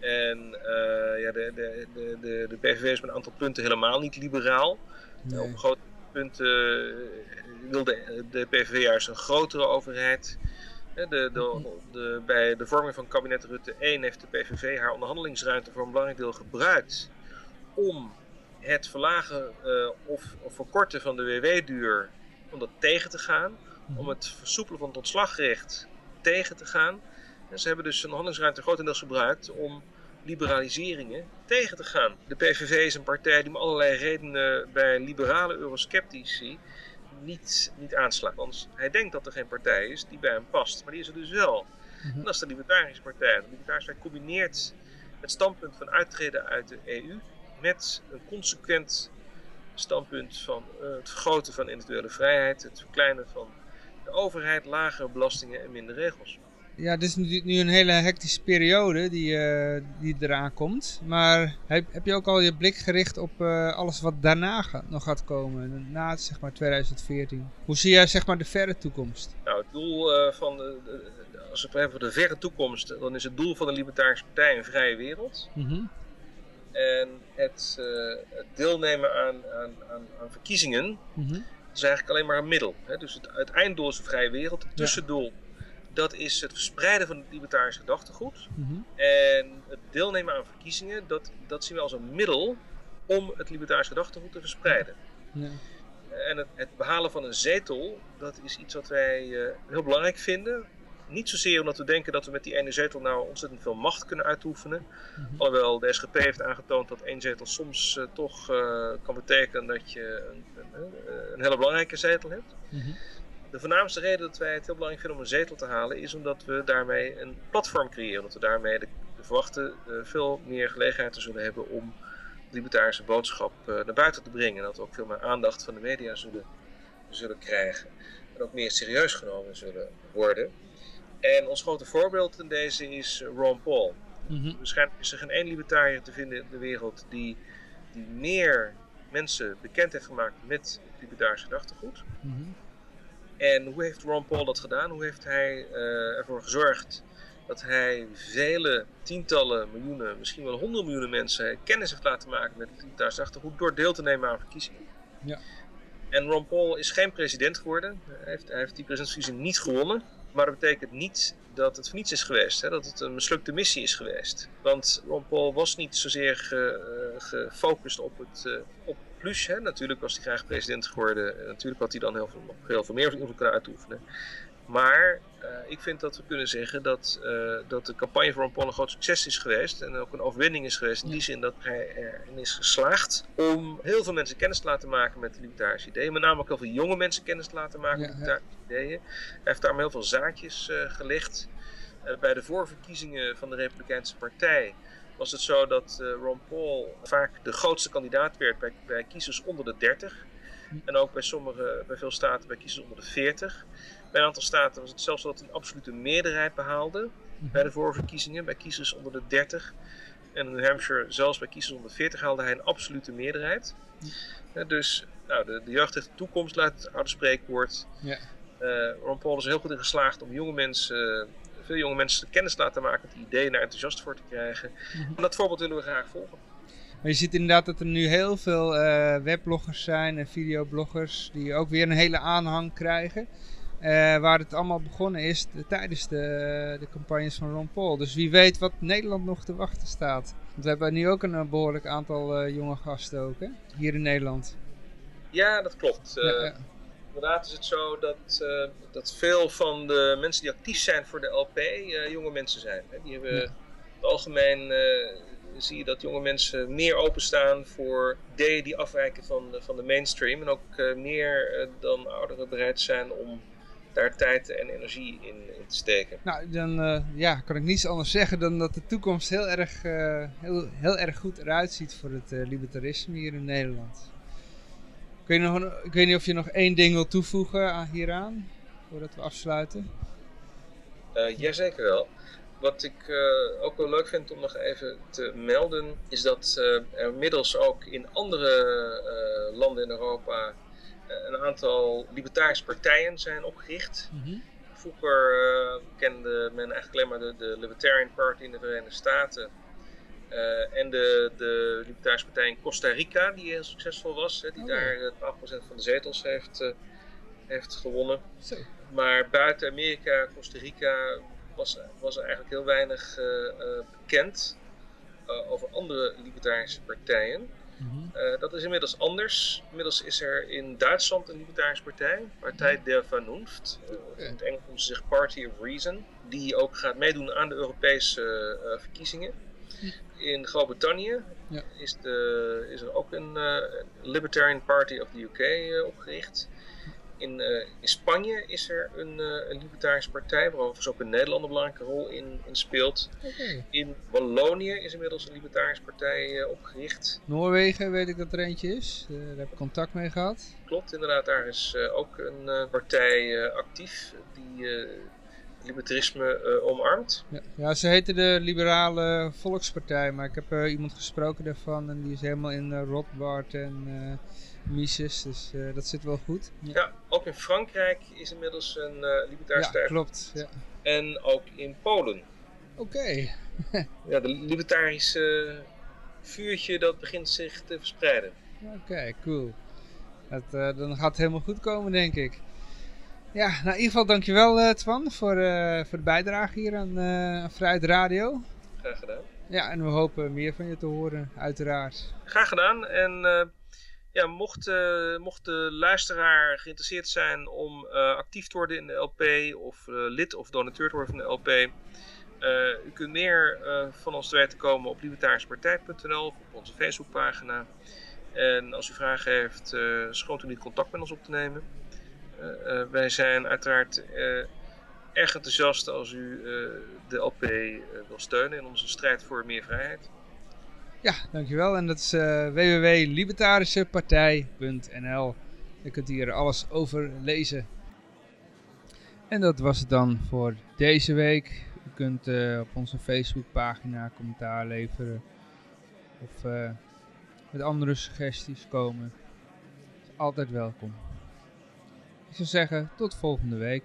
En uh, ja, de, de, de, de, de PVV is met een aantal punten helemaal niet liberaal. Nee. Op grote punten uh, wil de, de PVV juist een grotere overheid. De, de, de, bij de vorming van kabinet Rutte 1 heeft de PVV haar onderhandelingsruimte voor een belangrijk deel gebruikt om het verlagen uh, of, of verkorten van de WW-duur om dat tegen te gaan. Om het versoepelen van het ontslagrecht tegen te gaan. En ze hebben dus een handelingsruimte grotendeels gebruikt om liberaliseringen tegen te gaan. De PVV is een partij die om allerlei redenen bij liberale eurosceptici niet, niet aanslaat. Want hij denkt dat er geen partij is die bij hem past. Maar die is er dus wel. Mhm. En dat is de Libertarische Partij. De Libertarische Partij combineert het standpunt van uittreden uit de EU met een consequent standpunt van uh, het vergroten van individuele vrijheid, het verkleinen van de overheid, lagere belastingen en minder regels. Ja, dit is nu, nu een hele hectische periode die, uh, die eraan komt. Maar heb, heb je ook al je blik gericht op uh, alles wat daarna gaat, nog gaat komen? Na zeg maar 2014. Hoe zie jij zeg maar de verre toekomst? Nou, het doel uh, van de, de, de, als we het hebben voor de verre toekomst, dan is het doel van de Libertarische Partij een vrije wereld. Mm -hmm. En het, het deelnemen aan, aan, aan, aan verkiezingen mm -hmm. is eigenlijk alleen maar een middel. Hè? Dus het, het einddoel is een vrije wereld. Het tussendoel ja dat is het verspreiden van het libertarisch gedachtegoed. Mm -hmm. En het deelnemen aan verkiezingen, dat, dat zien we als een middel om het libertarisch gedachtegoed te verspreiden. Ja. En het, het, behalen van een zetel, dat is iets wat wij uh, heel belangrijk vinden. Niet zozeer omdat we denken dat we met die ene zetel nou ontzettend veel macht kunnen uitoefenen. Mhm. Mm -hmm. Alhoewel de SGP heeft aangetoond dat één zetel soms uh, toch uh, kan betekenen dat je een, een, een, hele belangrijke zetel hebt. Mm -hmm. De voornaamste reden dat wij het heel belangrijk vinden om een zetel te halen is omdat we daarmee een platform creëren. Dat we daarmee de, de verwachten uh, veel meer gelegenheid te zullen hebben om de libertarische boodschap uh, naar buiten te brengen. En dat we ook veel meer aandacht van de media zullen, zullen krijgen. En ook meer serieus genomen zullen worden. En ons grote voorbeeld in deze is Ron Paul. Mm -hmm. Waarschijnlijk is er geen één libertariër te vinden in de wereld die, die meer mensen bekend heeft gemaakt met het libertarische gedachtegoed. Mm -hmm. En hoe heeft Ron Paul dat gedaan? Hoe heeft hij uh, ervoor gezorgd dat hij vele tientallen miljoenen, misschien wel honderd miljoenen mensen kennis heeft laten maken met het libertarische achtergoed door deel te nemen aan verkiezingen? Ja. En Ron Paul is geen president geworden. Hij heeft, hij heeft die presidentsverkiezing niet gewonnen. Maar dat betekent niet dat het voor niets is geweest. Hè? Dat het een mislukte missie is geweest. Want Ron Paul was niet zozeer ge, uh, gefocust op het uh, op plus. Hè? Natuurlijk was hij graag president geworden. Natuurlijk had hij dan heel veel, heel veel meer invloed kunnen uitoefenen. Maar uh, ik vind dat we kunnen zeggen dat, uh, dat de campagne voor Ron Paul een groot succes is geweest. En ook een overwinning is geweest. In die zin dat hij erin is geslaagd om heel veel mensen kennis te laten maken met de libertarische ideeën. Met name ook heel veel jonge mensen kennis te laten maken Ja, met de libertarische ideeën. Hij heeft daarom heel veel zaadjes uh, gelegd. bij de voorverkiezingen van de Republikeinse Partij was het zo dat uh, Ron Paul vaak de grootste kandidaat werd bij, bij kiezers onder de 30. En ook bij sommige, bij veel staten bij kiezers onder de 40. Bij een aantal staten was het zelfs dat hij een absolute meerderheid behaalde bij de voorverkiezingen, bij kiezers onder de 30. En in New Hampshire, zelfs bij kiezers onder de 40, haalde hij een absolute meerderheid. dus nou, de, de jeugd heeft de toekomst, luidt het oude spreekwoord. Ja. Uh, Ron Paul is er heel goed in geslaagd om jonge mensen, veel jonge mensen kennis te laten maken, het idee daar enthousiast voor te krijgen. En dat voorbeeld willen we graag volgen. Maar je ziet inderdaad dat er nu heel veel uh, webbloggers zijn en videobloggers die ook weer een hele aanhang krijgen. Uh, waar het allemaal begonnen is de, tijdens de, de campagnes van Ron Paul. Dus wie weet wat Nederland nog te wachten staat. Want we hebben nu ook een behoorlijk aantal uh, jonge gasten ook, hè? hier in Nederland. Ja, dat klopt. Ja, ja. Inderdaad is het zo dat, dat veel van de mensen die actief zijn voor de LP jonge mensen zijn. Hè? Die hebben Ja. het algemeen zie je dat jonge mensen meer openstaan voor ideeën die afwijken van de, van de mainstream. En ook meer dan ouderen bereid zijn om daar tijd en energie in, in te steken. Nou, dan uh, ja, kan ik niets anders zeggen dan dat de toekomst heel erg, heel, heel erg goed eruit ziet voor het libertarisme hier in Nederland. Ik weet, nog, ik weet niet of je nog één ding wil toevoegen hieraan, voordat we afsluiten. jazeker wel. Wat ik uh, ook wel leuk vind om nog even te melden, is dat uh, er inmiddels ook in andere landen in Europa een aantal libertarische partijen zijn opgericht. Mm -hmm. Vroeger kende men eigenlijk alleen maar de, de, Libertarian Party in de Verenigde Staten. En de, de Libertarische Partij in Costa Rica, die heel succesvol was, hè, die Oh, daar 12% van de zetels heeft, heeft gewonnen. Zo. Maar buiten Amerika, Costa Rica, was, was er eigenlijk heel weinig uh, uh, bekend uh, over andere libertarische partijen. Mm -hmm. dat is inmiddels anders. Inmiddels is er in Duitsland een libertarische partij, Partij Mhm. der Vernunft. In het Engels noemen ze zich Party of Reason. Die ook gaat meedoen aan de Europese verkiezingen. In Groot-Brittannië ja. is, de, is er ook een Libertarian Party of the UK opgericht. In, uh, in, Spanje is er een, een libertarische partij, waar overigens ook in Nederland een belangrijke rol in, in speelt. Okay. In Wallonië is inmiddels een libertarische partij opgericht. Noorwegen weet ik dat er eentje is, daar heb ik contact mee gehad. Klopt, inderdaad, daar is ook een partij actief die libertarisme omarmt. Ja. ja, ze heten de Liberale Volkspartij, maar ik heb iemand gesproken daarvan en die is helemaal in Rothbard en... Mises, dus uh, dat zit wel goed. Ja. ja. ook in Frankrijk is inmiddels een uh, libertarische Ja, klopt. Ja. En ook in Polen. Oké. Okay. ja, de libertarische vuurtje dat begint zich te verspreiden. Oké, okay, cool. Dat, uh, dan gaat het helemaal goed komen, denk ik. Ja, nou in ieder geval dankjewel Twan voor, voor de bijdrage hier aan, aan Vrijheid Radio. Graag gedaan. Ja, en we hopen meer van je te horen, uiteraard. Graag gedaan en ja, mocht, uh, mocht de luisteraar geïnteresseerd zijn om uh, actief te worden in de LP of uh, lid of donateur te worden van de LP, u kunt meer van ons te weten komen op libertarispartij.nl of op onze Facebookpagina. En als u vragen heeft, schoont u niet contact met ons op te nemen. Wij zijn uiteraard erg enthousiast als u de LP wil steunen in onze strijd voor meer vrijheid. Ja, dankjewel. En dat is www.libertarischepartij.nl. Je kunt hier alles over lezen. En dat was het dan voor deze week. U kunt op onze Facebookpagina commentaar leveren. Of met andere suggesties komen. Altijd welkom. Ik zou zeggen, tot volgende week.